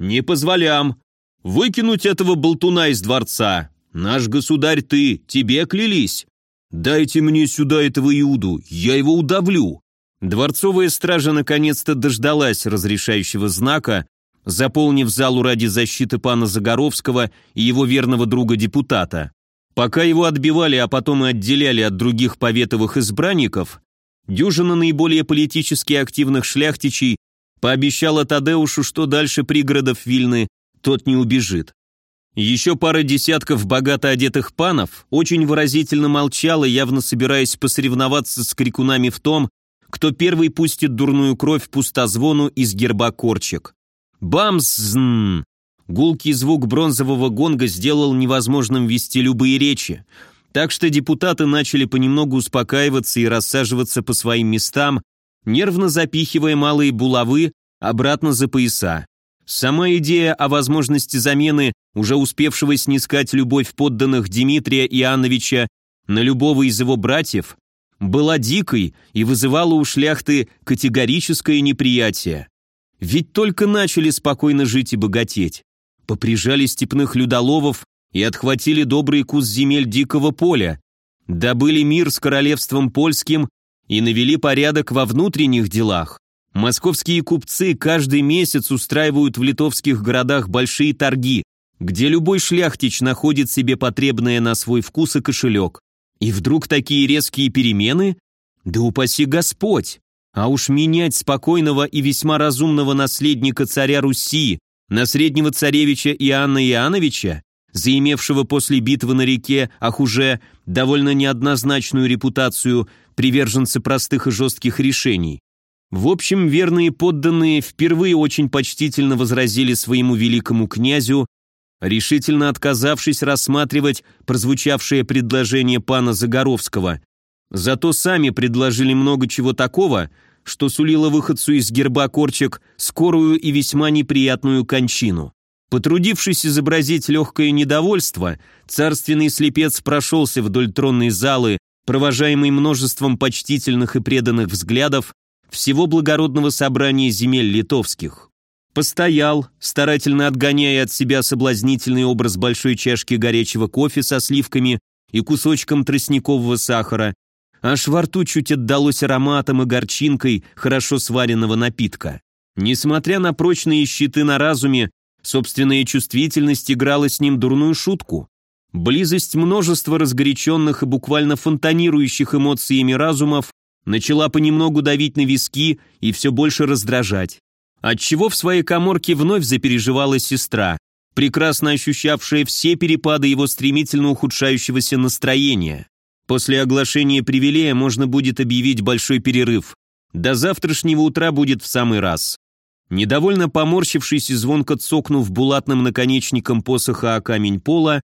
не позволям. Выкинуть этого болтуна из дворца. Наш государь ты, тебе клялись. Дайте мне сюда этого Иуду, я его удавлю». Дворцовая стража наконец-то дождалась разрешающего знака, заполнив залу ради защиты пана Загоровского и его верного друга-депутата. Пока его отбивали, а потом и отделяли от других поветовых избранников, дюжина наиболее политически активных шляхтичей Пообещала Тадеушу, что дальше пригородов Вильны тот не убежит. Еще пара десятков богато одетых панов очень выразительно молчала, явно собираясь посоревноваться с крикунами в том, кто первый пустит дурную кровь пустозвону из герба корчек. Бамс-зн! Гулкий звук бронзового гонга сделал невозможным вести любые речи, так что депутаты начали понемногу успокаиваться и рассаживаться по своим местам, нервно запихивая малые булавы обратно за пояса. Сама идея о возможности замены уже успевшего снискать любовь подданных Дмитрия Иоанновича на любого из его братьев была дикой и вызывала у шляхты категорическое неприятие. Ведь только начали спокойно жить и богатеть. Поприжали степных людоловов и отхватили добрый кус земель дикого поля, добыли мир с королевством польским и навели порядок во внутренних делах. Московские купцы каждый месяц устраивают в литовских городах большие торги, где любой шляхтич находит себе потребное на свой вкус и кошелек. И вдруг такие резкие перемены? Да упаси Господь! А уж менять спокойного и весьма разумного наследника царя Руси на среднего царевича Иоанна Иоанновича, заимевшего после битвы на реке, ах уже, довольно неоднозначную репутацию приверженцы простых и жестких решений. В общем, верные подданные впервые очень почтительно возразили своему великому князю, решительно отказавшись рассматривать прозвучавшее предложение пана Загоровского. Зато сами предложили много чего такого, что сулило выходцу из герба Корчек скорую и весьма неприятную кончину. Потрудившись изобразить легкое недовольство, царственный слепец прошелся вдоль тронной залы, провожаемый множеством почтительных и преданных взглядов всего благородного собрания земель литовских. Постоял, старательно отгоняя от себя соблазнительный образ большой чашки горячего кофе со сливками и кусочком тростникового сахара, аж во рту чуть отдалось ароматом и горчинкой хорошо сваренного напитка. Несмотря на прочные щиты на разуме, собственная чувствительность играла с ним дурную шутку. Близость множества разгоряченных и буквально фонтанирующих эмоциями разумов начала понемногу давить на виски и все больше раздражать. Отчего в своей коморке вновь запереживала сестра, прекрасно ощущавшая все перепады его стремительно ухудшающегося настроения. После оглашения привилея можно будет объявить большой перерыв. До завтрашнего утра будет в самый раз. Недовольно поморщившись и звонко цокнув булатным наконечником посоха о камень пола,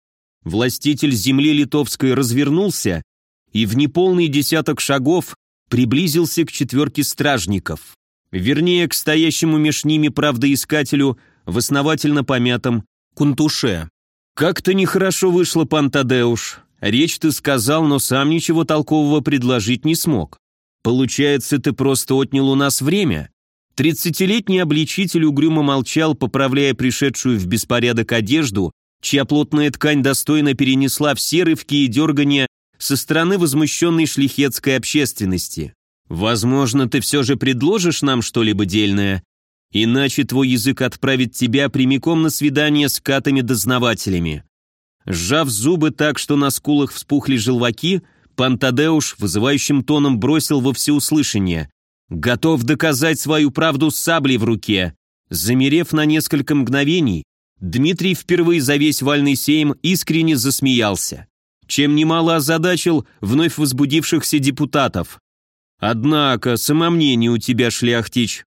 Властитель земли литовской развернулся и в неполный десяток шагов приблизился к четверке стражников. Вернее, к стоящему меж ними правдоискателю в основательно помятом кунтуше. «Как-то нехорошо вышло, пан Тадеуш. Речь ты сказал, но сам ничего толкового предложить не смог. Получается, ты просто отнял у нас время?» Тридцатилетний обличитель угрюмо молчал, поправляя пришедшую в беспорядок одежду, чья плотная ткань достойно перенесла все рывки и дергания со стороны возмущенной шлихетской общественности. «Возможно, ты все же предложишь нам что-либо дельное, иначе твой язык отправит тебя прямиком на свидание с катами-дознавателями». Сжав зубы так, что на скулах вспухли желваки, Пантадеуш вызывающим тоном бросил во всеуслышание. «Готов доказать свою правду с саблей в руке». Замерев на несколько мгновений, Дмитрий впервые за весь вальный сейм искренне засмеялся, чем немало озадачил вновь возбудившихся депутатов. Однако, самомнение у тебя, шляхтич.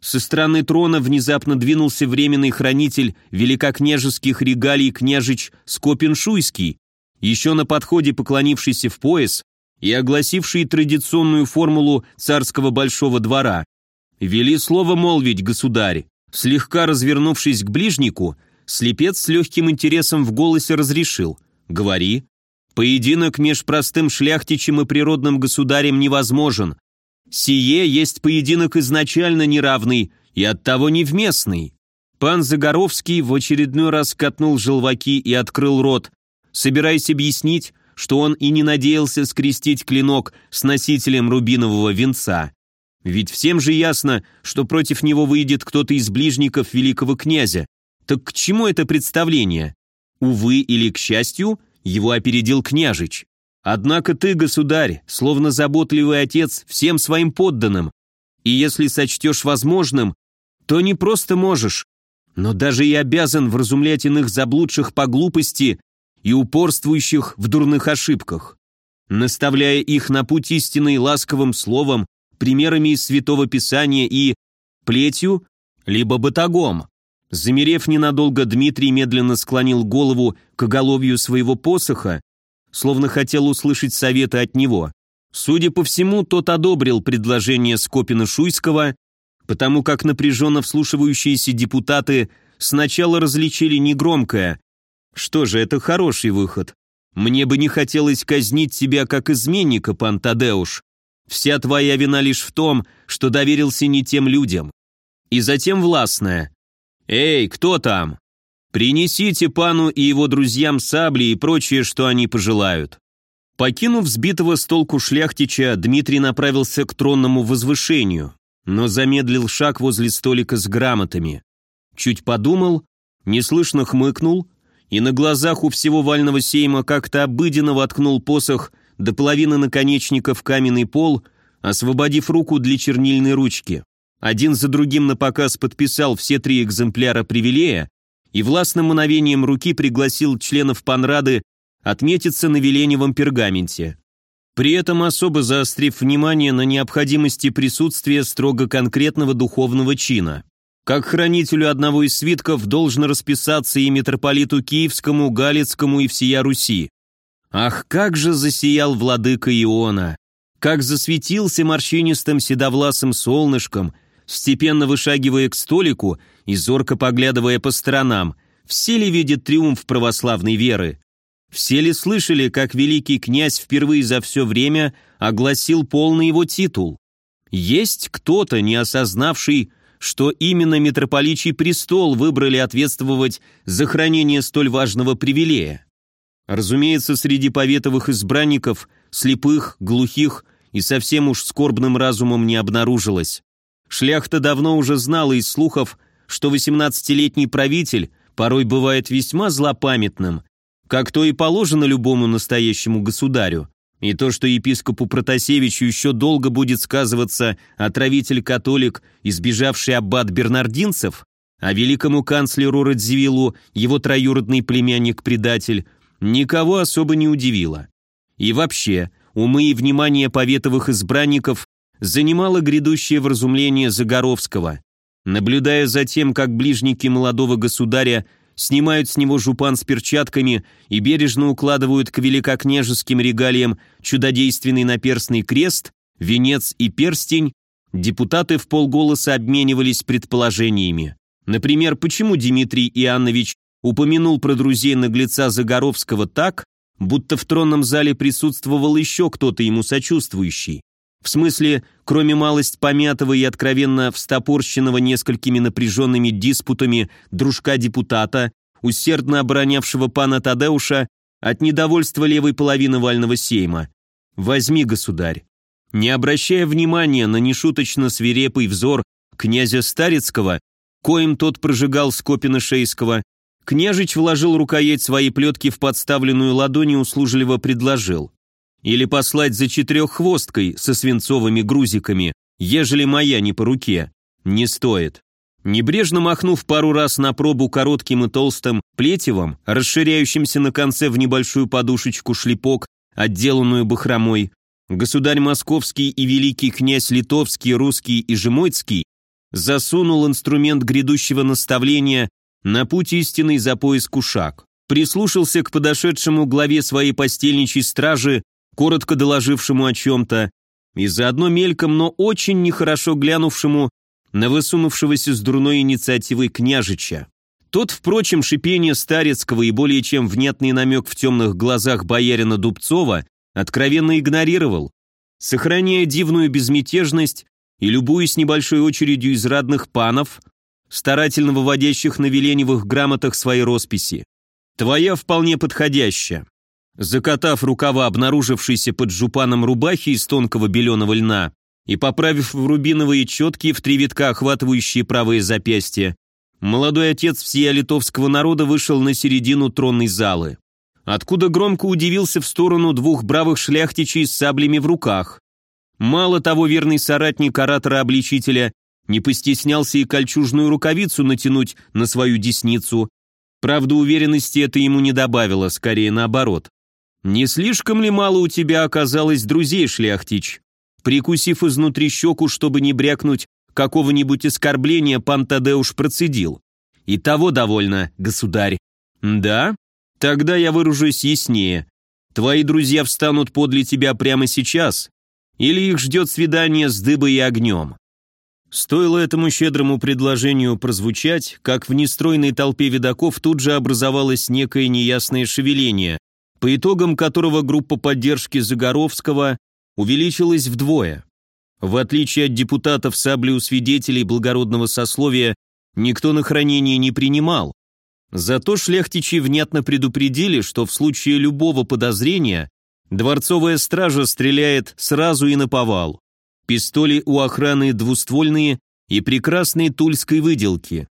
Со стороны трона внезапно двинулся временный хранитель великокняжеских регалий княжич Скопин-Шуйский, еще на подходе поклонившийся в пояс и огласивший традиционную формулу царского большого двора. «Вели слово молвить, государь». Слегка развернувшись к ближнику, Слепец с легким интересом в голосе разрешил. «Говори». «Поединок меж простым шляхтичем и природным государем невозможен. Сие есть поединок изначально неравный и оттого невместный». Пан Загоровский в очередной раз катнул желваки и открыл рот, собираясь объяснить, что он и не надеялся скрестить клинок с носителем рубинового венца. Ведь всем же ясно, что против него выйдет кто-то из ближников великого князя, так к чему это представление? Увы или к счастью, его опередил княжич. Однако ты, государь, словно заботливый отец всем своим подданным, и если сочтешь возможным, то не просто можешь, но даже и обязан вразумлять иных заблудших по глупости и упорствующих в дурных ошибках, наставляя их на путь истинный ласковым словом, примерами из Святого Писания и плетью, либо батагом. Замерев ненадолго, Дмитрий медленно склонил голову к оголовью своего посоха, словно хотел услышать советы от него. Судя по всему, тот одобрил предложение Скопина-Шуйского, потому как напряженно вслушивающиеся депутаты сначала различили негромкое «Что же, это хороший выход. Мне бы не хотелось казнить тебя как изменника, пан Тадеуш. Вся твоя вина лишь в том, что доверился не тем людям». И затем властная «Эй, кто там? Принесите пану и его друзьям сабли и прочее, что они пожелают». Покинув сбитого с толку шляхтича, Дмитрий направился к тронному возвышению, но замедлил шаг возле столика с грамотами. Чуть подумал, неслышно хмыкнул и на глазах у всего вального сейма как-то обыденно воткнул посох до половины наконечника в каменный пол, освободив руку для чернильной ручки. Один за другим на показ подписал все три экземпляра привилея и властным мановением руки пригласил членов панрады отметиться на Веленевом пергаменте. При этом особо заострив внимание на необходимости присутствия строго конкретного духовного чина. Как хранителю одного из свитков должно расписаться и митрополиту Киевскому, Галицкому и всея Руси. Ах, как же засиял владыка Иона! Как засветился морщинистым седовласым солнышком – степенно вышагивая к столику и зорко поглядывая по сторонам, все ли видят триумф православной веры? Все ли слышали, как великий князь впервые за все время огласил полный его титул? Есть кто-то, не осознавший, что именно митрополичий престол выбрали ответствовать за хранение столь важного привилея? Разумеется, среди поветовых избранников, слепых, глухих и совсем уж скорбным разумом не обнаружилось. Шляхта давно уже знала из слухов, что 18-летний правитель порой бывает весьма злопамятным, как то и положено любому настоящему государю. И то, что епископу Протасевичу еще долго будет сказываться отравитель-католик, избежавший аббат бернардинцев, а великому канцлеру Радзивиллу его троюродный племянник-предатель, никого особо не удивило. И вообще, умы и внимание поветовых избранников занимало грядущее вразумление Загоровского. Наблюдая за тем, как ближники молодого государя снимают с него жупан с перчатками и бережно укладывают к великокняжеским регалиям чудодейственный наперстный крест, венец и перстень, депутаты в полголоса обменивались предположениями. Например, почему Дмитрий Иоаннович упомянул про друзей наглеца Загоровского так, будто в тронном зале присутствовал еще кто-то ему сочувствующий. В смысле, кроме малость помятого и откровенно встопорщенного несколькими напряженными диспутами дружка-депутата, усердно оборонявшего пана Тадеуша от недовольства левой половины вального сейма. «Возьми, государь». Не обращая внимания на нешуточно свирепый взор князя Старицкого, коим тот прожигал Скопина Шейского, княжич вложил рукоять своей плетки в подставленную ладонь и услужливо предложил. Или послать за четыреххвосткой со свинцовыми грузиками, ежели моя не по руке. Не стоит. Небрежно махнув пару раз на пробу коротким и толстым плетевом, расширяющимся на конце в небольшую подушечку шлепок, отделанную бахромой, государь московский и великий князь литовский, русский и жемойцкий засунул инструмент грядущего наставления на путь истинный за пояс кушак, прислушался к подошедшему главе своей постельничьей стражи коротко доложившему о чем-то, и заодно мельком, но очень нехорошо глянувшему на высунувшегося с дурной инициативой княжича. Тот, впрочем, шипение Старецкого и более чем внятный намек в темных глазах боярина Дубцова откровенно игнорировал, сохраняя дивную безмятежность и любуясь небольшой очередью из радных панов, старательно выводящих на веленевых грамотах свои росписи. Твоя вполне подходящая. Закатав рукава обнаружившейся под жупаном рубахи из тонкого беленого льна и поправив в рубиновые четки в три витка охватывающие правое запястье, молодой отец всея литовского народа вышел на середину тронной залы, откуда громко удивился в сторону двух бравых шляхтичей с саблями в руках. Мало того, верный соратник оратора-обличителя не постеснялся и кольчужную рукавицу натянуть на свою десницу. Правда, уверенности это ему не добавило, скорее наоборот. «Не слишком ли мало у тебя оказалось друзей, шляхтич?» Прикусив изнутри щеку, чтобы не брякнуть какого-нибудь оскорбления, пан Тадеуш процедил. «И того довольно, государь». «Да? Тогда я выражусь яснее. Твои друзья встанут подле тебя прямо сейчас, или их ждет свидание с дыбой и огнем?» Стоило этому щедрому предложению прозвучать, как в нестройной толпе видаков тут же образовалось некое неясное шевеление, по итогам которого группа поддержки Загоровского увеличилась вдвое. В отличие от депутатов сабли у свидетелей благородного сословия, никто на хранение не принимал. Зато шляхтичи внятно предупредили, что в случае любого подозрения дворцовая стража стреляет сразу и на повал. Пистоли у охраны двуствольные и прекрасные тульской выделки.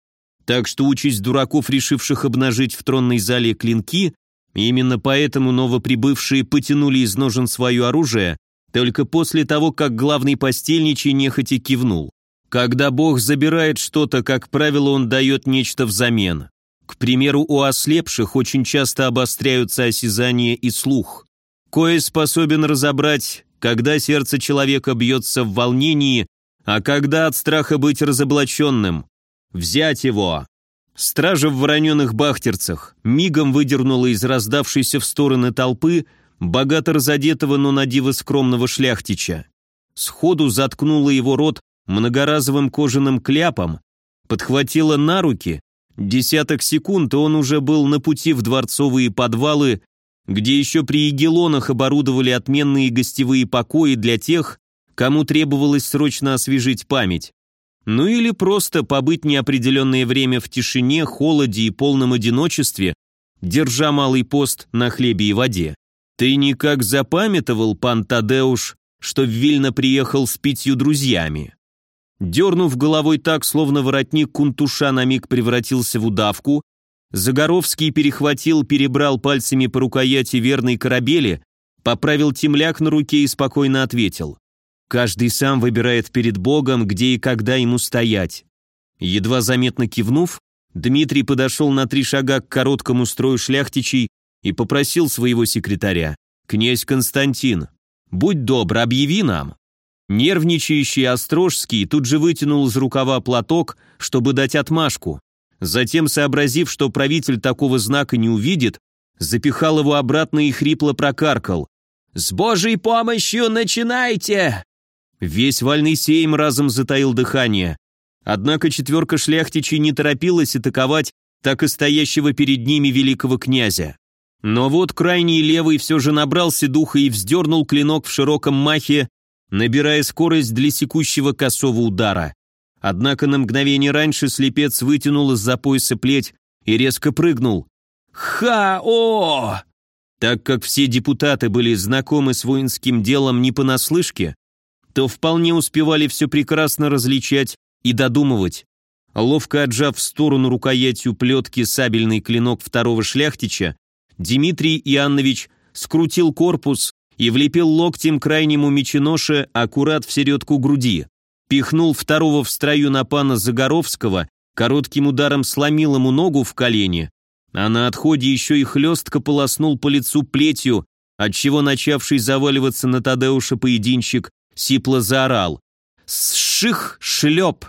Так что участь дураков, решивших обнажить в тронной зале клинки, Именно поэтому новоприбывшие потянули из ножен свое оружие только после того, как главный постельничий нехотя кивнул. Когда Бог забирает что-то, как правило, он дает нечто взамен. К примеру, у ослепших очень часто обостряются осязание и слух. Кое способен разобрать, когда сердце человека бьется в волнении, а когда от страха быть разоблаченным. Взять его, Стража в вороненых бахтерцах мигом выдернула из раздавшейся в стороны толпы богато разодетого, но на диво скромного шляхтича. Сходу заткнула его рот многоразовым кожаным кляпом, подхватила на руки, десяток секунд, он уже был на пути в дворцовые подвалы, где еще при егелонах оборудовали отменные гостевые покои для тех, кому требовалось срочно освежить память. Ну или просто побыть неопределенное время в тишине, холоде и полном одиночестве, держа малый пост на хлебе и воде. Ты никак запамятовал, пан Тадеуш, что в Вильно приехал с пятью друзьями. Дернув головой так, словно воротник кунтуша на миг превратился в удавку, Загоровский перехватил, перебрал пальцами по рукояти верной корабели, поправил темляк на руке и спокойно ответил. Каждый сам выбирает перед Богом, где и когда ему стоять. Едва заметно кивнув, Дмитрий подошел на три шага к короткому строю шляхтичей и попросил своего секретаря. «Князь Константин, будь добр, объяви нам». Нервничающий Острожский тут же вытянул из рукава платок, чтобы дать отмашку. Затем, сообразив, что правитель такого знака не увидит, запихал его обратно и хрипло прокаркал. «С Божьей помощью начинайте!» Весь вальный сейм разом затаил дыхание. Однако четверка шляхтичей не торопилась атаковать так и стоящего перед ними великого князя. Но вот крайний левый все же набрался духа и вздернул клинок в широком махе, набирая скорость для секущего косого удара. Однако на мгновение раньше слепец вытянул из-за пояса плеть и резко прыгнул. «Ха-о!» Так как все депутаты были знакомы с воинским делом не понаслышке, то вполне успевали все прекрасно различать и додумывать. Ловко отжав в сторону рукоятью плетки сабельный клинок второго шляхтича, Дмитрий Иоаннович скрутил корпус и влепил локтем крайнему меченоше аккурат в середку груди пихнул второго в строю на пана Загоровского, коротким ударом сломил ему ногу в колени, а на отходе еще и хлестко полоснул по лицу плетью, отчего начавший заваливаться на Тадеуша поединщик сипло заорал. «Сших шлеп!»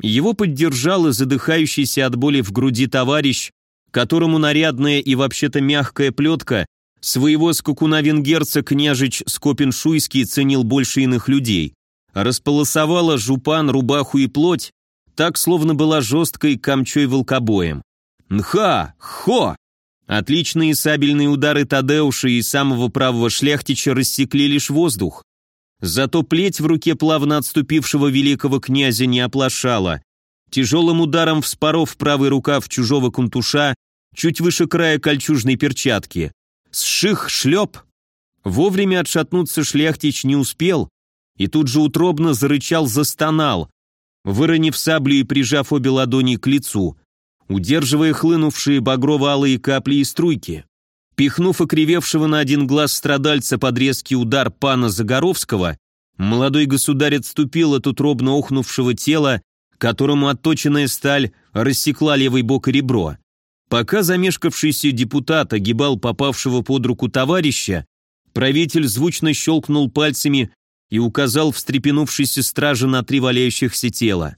Его поддержал и задыхающийся от боли в груди товарищ, которому нарядная и вообще-то мягкая плетка своего скакуна-венгерца княжич Скопин-Шуйский ценил больше иных людей располосовала жупан, рубаху и плоть, так, словно была жесткой камчой волкобоем. «Нха! Хо!» Отличные сабельные удары Тадеуша и самого правого шляхтича рассекли лишь воздух. Зато плеть в руке плавно отступившего великого князя не оплошала. Тяжелым ударом вспоров правый рукав чужого кунтуша чуть выше края кольчужной перчатки. Сших шлеп. Вовремя отшатнуться шляхтич не успел, и тут же утробно зарычал, застонал, выронив саблю и прижав обе ладони к лицу, удерживая хлынувшие багрово-алые капли и струйки. Пихнув окривевшего на один глаз страдальца под резкий удар пана Загоровского, молодой государь отступил от утробно охнувшего тела, которому отточенная сталь рассекла левый бок и ребро. Пока замешкавшийся депутат огибал попавшего под руку товарища, правитель звучно щелкнул пальцами и указал встрепенувшейся страже на три валяющихся тела.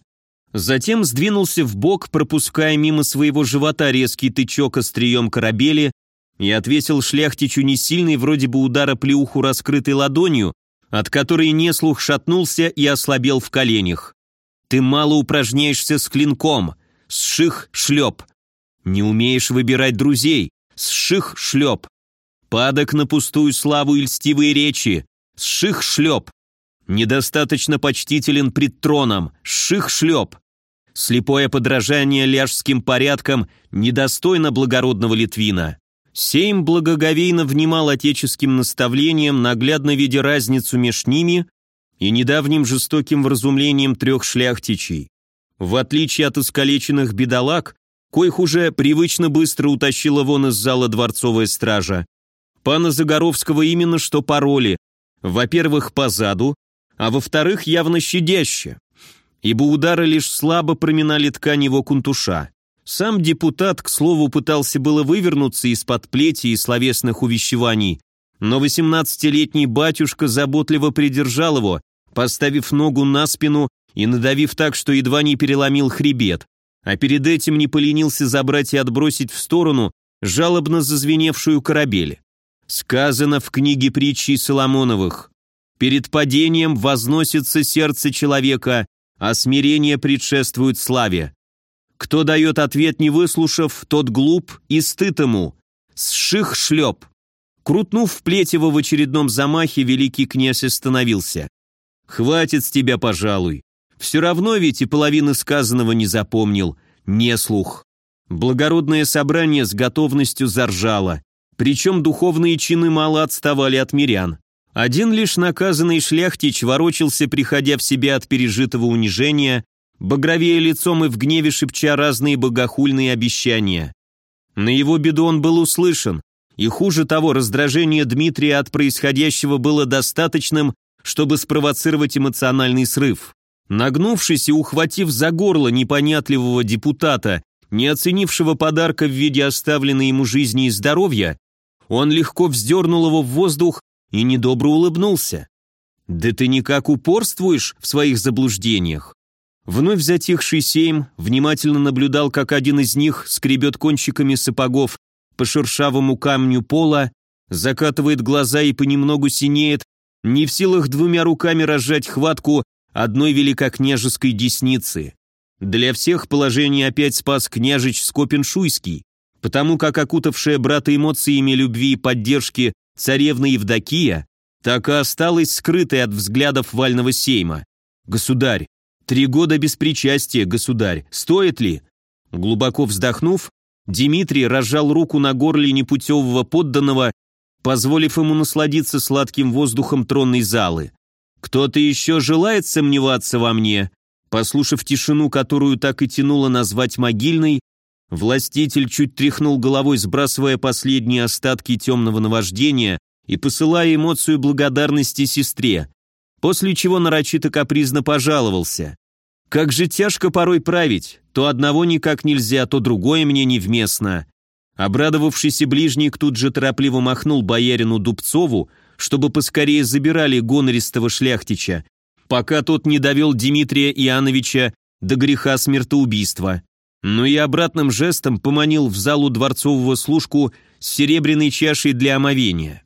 Затем сдвинулся в бок, пропуская мимо своего живота резкий тычок острием корабели и отвесил шляхтичу несильный вроде бы удара плеуху раскрытой ладонью, от которой неслух шатнулся и ослабел в коленях. «Ты мало упражняешься с клинком. Сших шлеп. Не умеешь выбирать друзей. Сших шлеп. Падок на пустую славу и льстивые речи. Сших шлеп недостаточно почтителен пред троном, ших-шлеп. Слепое подражание ляжским порядкам недостойно благородного Литвина. Сейм благоговейно внимал отеческим наставлениям, наглядно видя разницу между ними и недавним жестоким вразумлением трех шляхтичей. В отличие от искалеченных бедолаг, коих уже привычно быстро утащила вон из зала дворцовая стража, пана Загоровского именно что пароли, во-первых, по заду, а во-вторых, явно щадяще, ибо удары лишь слабо проминали ткань его кунтуша. Сам депутат, к слову, пытался было вывернуться из-под плети и словесных увещеваний, но восемнадцатилетний батюшка заботливо придержал его, поставив ногу на спину и надавив так, что едва не переломил хребет, а перед этим не поленился забрать и отбросить в сторону жалобно зазвеневшую корабель. Сказано в книге притчей Соломоновых Перед падением возносится сердце человека, а смирение предшествует славе. Кто дает ответ, не выслушав, тот глуп и стыд ему. Сших шлеп. Крутнув Плетева в очередном замахе, великий князь остановился. «Хватит с тебя, пожалуй. Все равно ведь и половины сказанного не запомнил. Не слух». Благородное собрание с готовностью заржало. Причем духовные чины мало отставали от мирян. Один лишь наказанный шляхтич ворочался, приходя в себя от пережитого унижения, багровее лицом и в гневе шепча разные богохульные обещания. На его беду он был услышан, и хуже того, раздражение Дмитрия от происходящего было достаточным, чтобы спровоцировать эмоциональный срыв. Нагнувшись и ухватив за горло непонятливого депутата, не оценившего подарка в виде оставленной ему жизни и здоровья, он легко вздернул его в воздух и недобро улыбнулся. «Да ты никак упорствуешь в своих заблуждениях. Вновь затихший сейм внимательно наблюдал, как один из них скребет кончиками сапогов по шершавому камню пола, закатывает глаза и понемногу синеет, не в силах двумя руками разжать хватку одной великокняжеской десницы. Для всех положение опять спас княжич Скопин-Шуйский, потому как окутавшая брата эмоциями любви и поддержки царевна Евдокия так и осталась скрытой от взглядов вального сейма. «Государь, три года без причастия, государь, стоит ли?» Глубоко вздохнув, Дмитрий разжал руку на горле непутевого подданного, позволив ему насладиться сладким воздухом тронной залы. «Кто-то еще желает сомневаться во мне?» Послушав тишину, которую так и тянуло назвать могильной, властитель чуть тряхнул головой, сбрасывая последние остатки темного наваждения и посылая эмоцию благодарности сестре, после чего нарочито капризно пожаловался. «Как же тяжко порой править, то одного никак нельзя, то другое мне невместно». Обрадовавшийся ближник тут же торопливо махнул боярину Дубцову, чтобы поскорее забирали гонористого шляхтича, пока тот не довел Дмитрия Иоанновича до греха смертоубийства. Но и обратным жестом поманил в залу дворцового служку с серебряной чашей для омовения.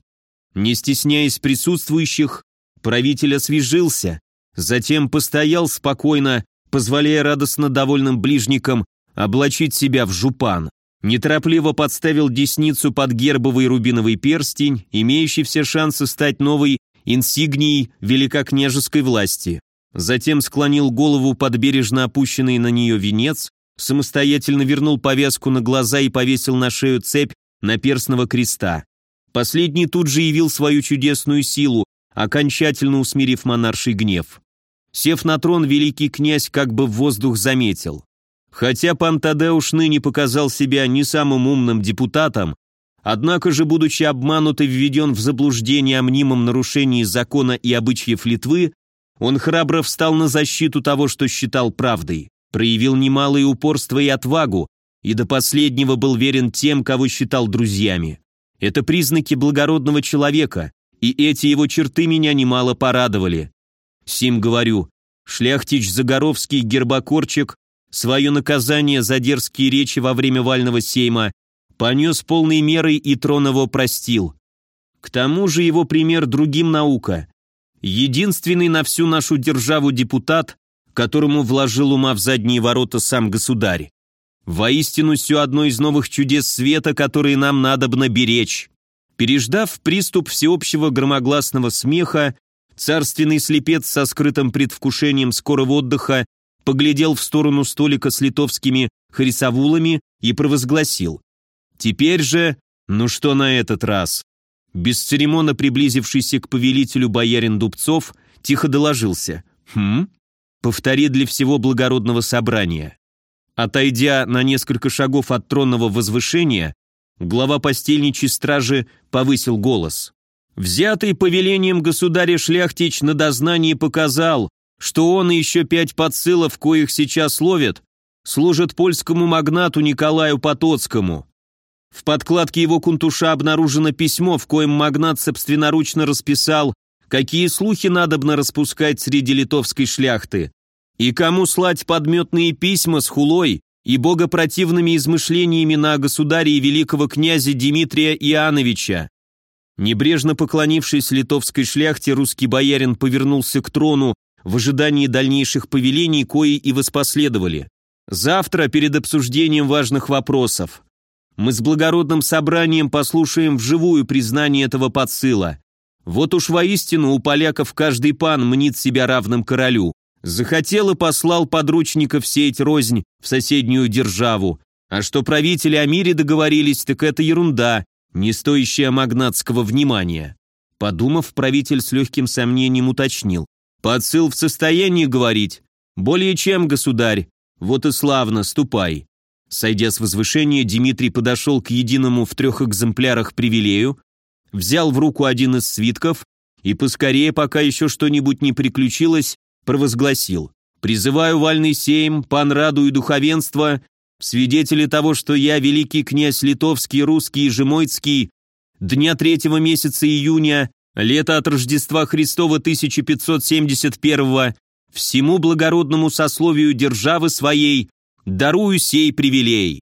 Не стесняясь присутствующих, правитель освежился, затем постоял спокойно, позволяя радостно довольным ближникам облачить себя в жупан. Неторопливо подставил десницу под гербовый рубиновый перстень, имеющий все шансы стать новой инсигнией великокняжеской власти. Затем склонил голову под бережно опущенный на нее венец, самостоятельно вернул повязку на глаза и повесил на шею цепь наперстного креста. Последний тут же явил свою чудесную силу, окончательно усмирив монарший гнев. Сев на трон, великий князь как бы в воздух заметил. Хотя пан Тадеуш ныне показал себя не самым умным депутатом, Однако же, будучи обманут и введен в заблуждение о мнимом нарушении закона и обычаев Литвы, он храбро встал на защиту того, что считал правдой, проявил немалое упорство и отвагу, и до последнего был верен тем, кого считал друзьями. Это признаки благородного человека, и эти его черты меня немало порадовали. Сим говорю, шляхтич Загоровский Гербокорчик свое наказание за дерзкие речи во время вального сейма понес полной мерой и трон его простил. К тому же его пример другим наука. Единственный на всю нашу державу депутат, которому вложил ума в задние ворота сам государь. Воистину, все одно из новых чудес света, которые нам надобно беречь. Переждав приступ всеобщего громогласного смеха, царственный слепец со скрытым предвкушением скорого отдыха поглядел в сторону столика с литовскими харисовулами и провозгласил. Теперь же, ну что на этот раз? Бесцеремонно приблизившийся к повелителю боярин Дубцов тихо доложился. «Хм? Повтори для всего благородного собрания». Отойдя на несколько шагов от тронного возвышения, глава постельничьей стражи повысил голос. «Взятый повелением государя Шляхтич на дознании показал, что он и еще пять подсылов, коих сейчас ловят, служат польскому магнату Николаю Потоцкому. В подкладке его кунтуша обнаружено письмо, в коем магнат собственноручно расписал, какие слухи надобно распускать среди литовской шляхты, и кому слать подметные письма с хулой и богопротивными измышлениями на государе и великого князя Дмитрия Иоанновича. Небрежно поклонившись литовской шляхте, русский боярин повернулся к трону в ожидании дальнейших повелений, кои и воспоследовали. Завтра, перед обсуждением важных вопросов, мы с благородным собранием послушаем вживую признание этого подсыла. Вот уж воистину у поляков каждый пан мнит себя равным королю. Захотел и послал подручников сеять рознь в соседнюю державу. А что правители о мире договорились, так это ерунда, не стоящая магнатского внимания. Подумав, правитель с легким сомнением уточнил. «Подсыл в состоянии говорить?» «Более чем, государь. Вот и славно, ступай». Сойдя с возвышения, Дмитрий подошел к единому в трех экземплярах привилею, взял в руку один из свитков и поскорее, пока еще что-нибудь не приключилось, провозгласил «Призываю вальный сейм, пан Раду и духовенство, свидетели того, что я, великий князь литовский, русский и жемойцкий, дня третьего месяца июня, лето от Рождества Христова 1571 всему благородному сословию державы своей дарую сей привилей.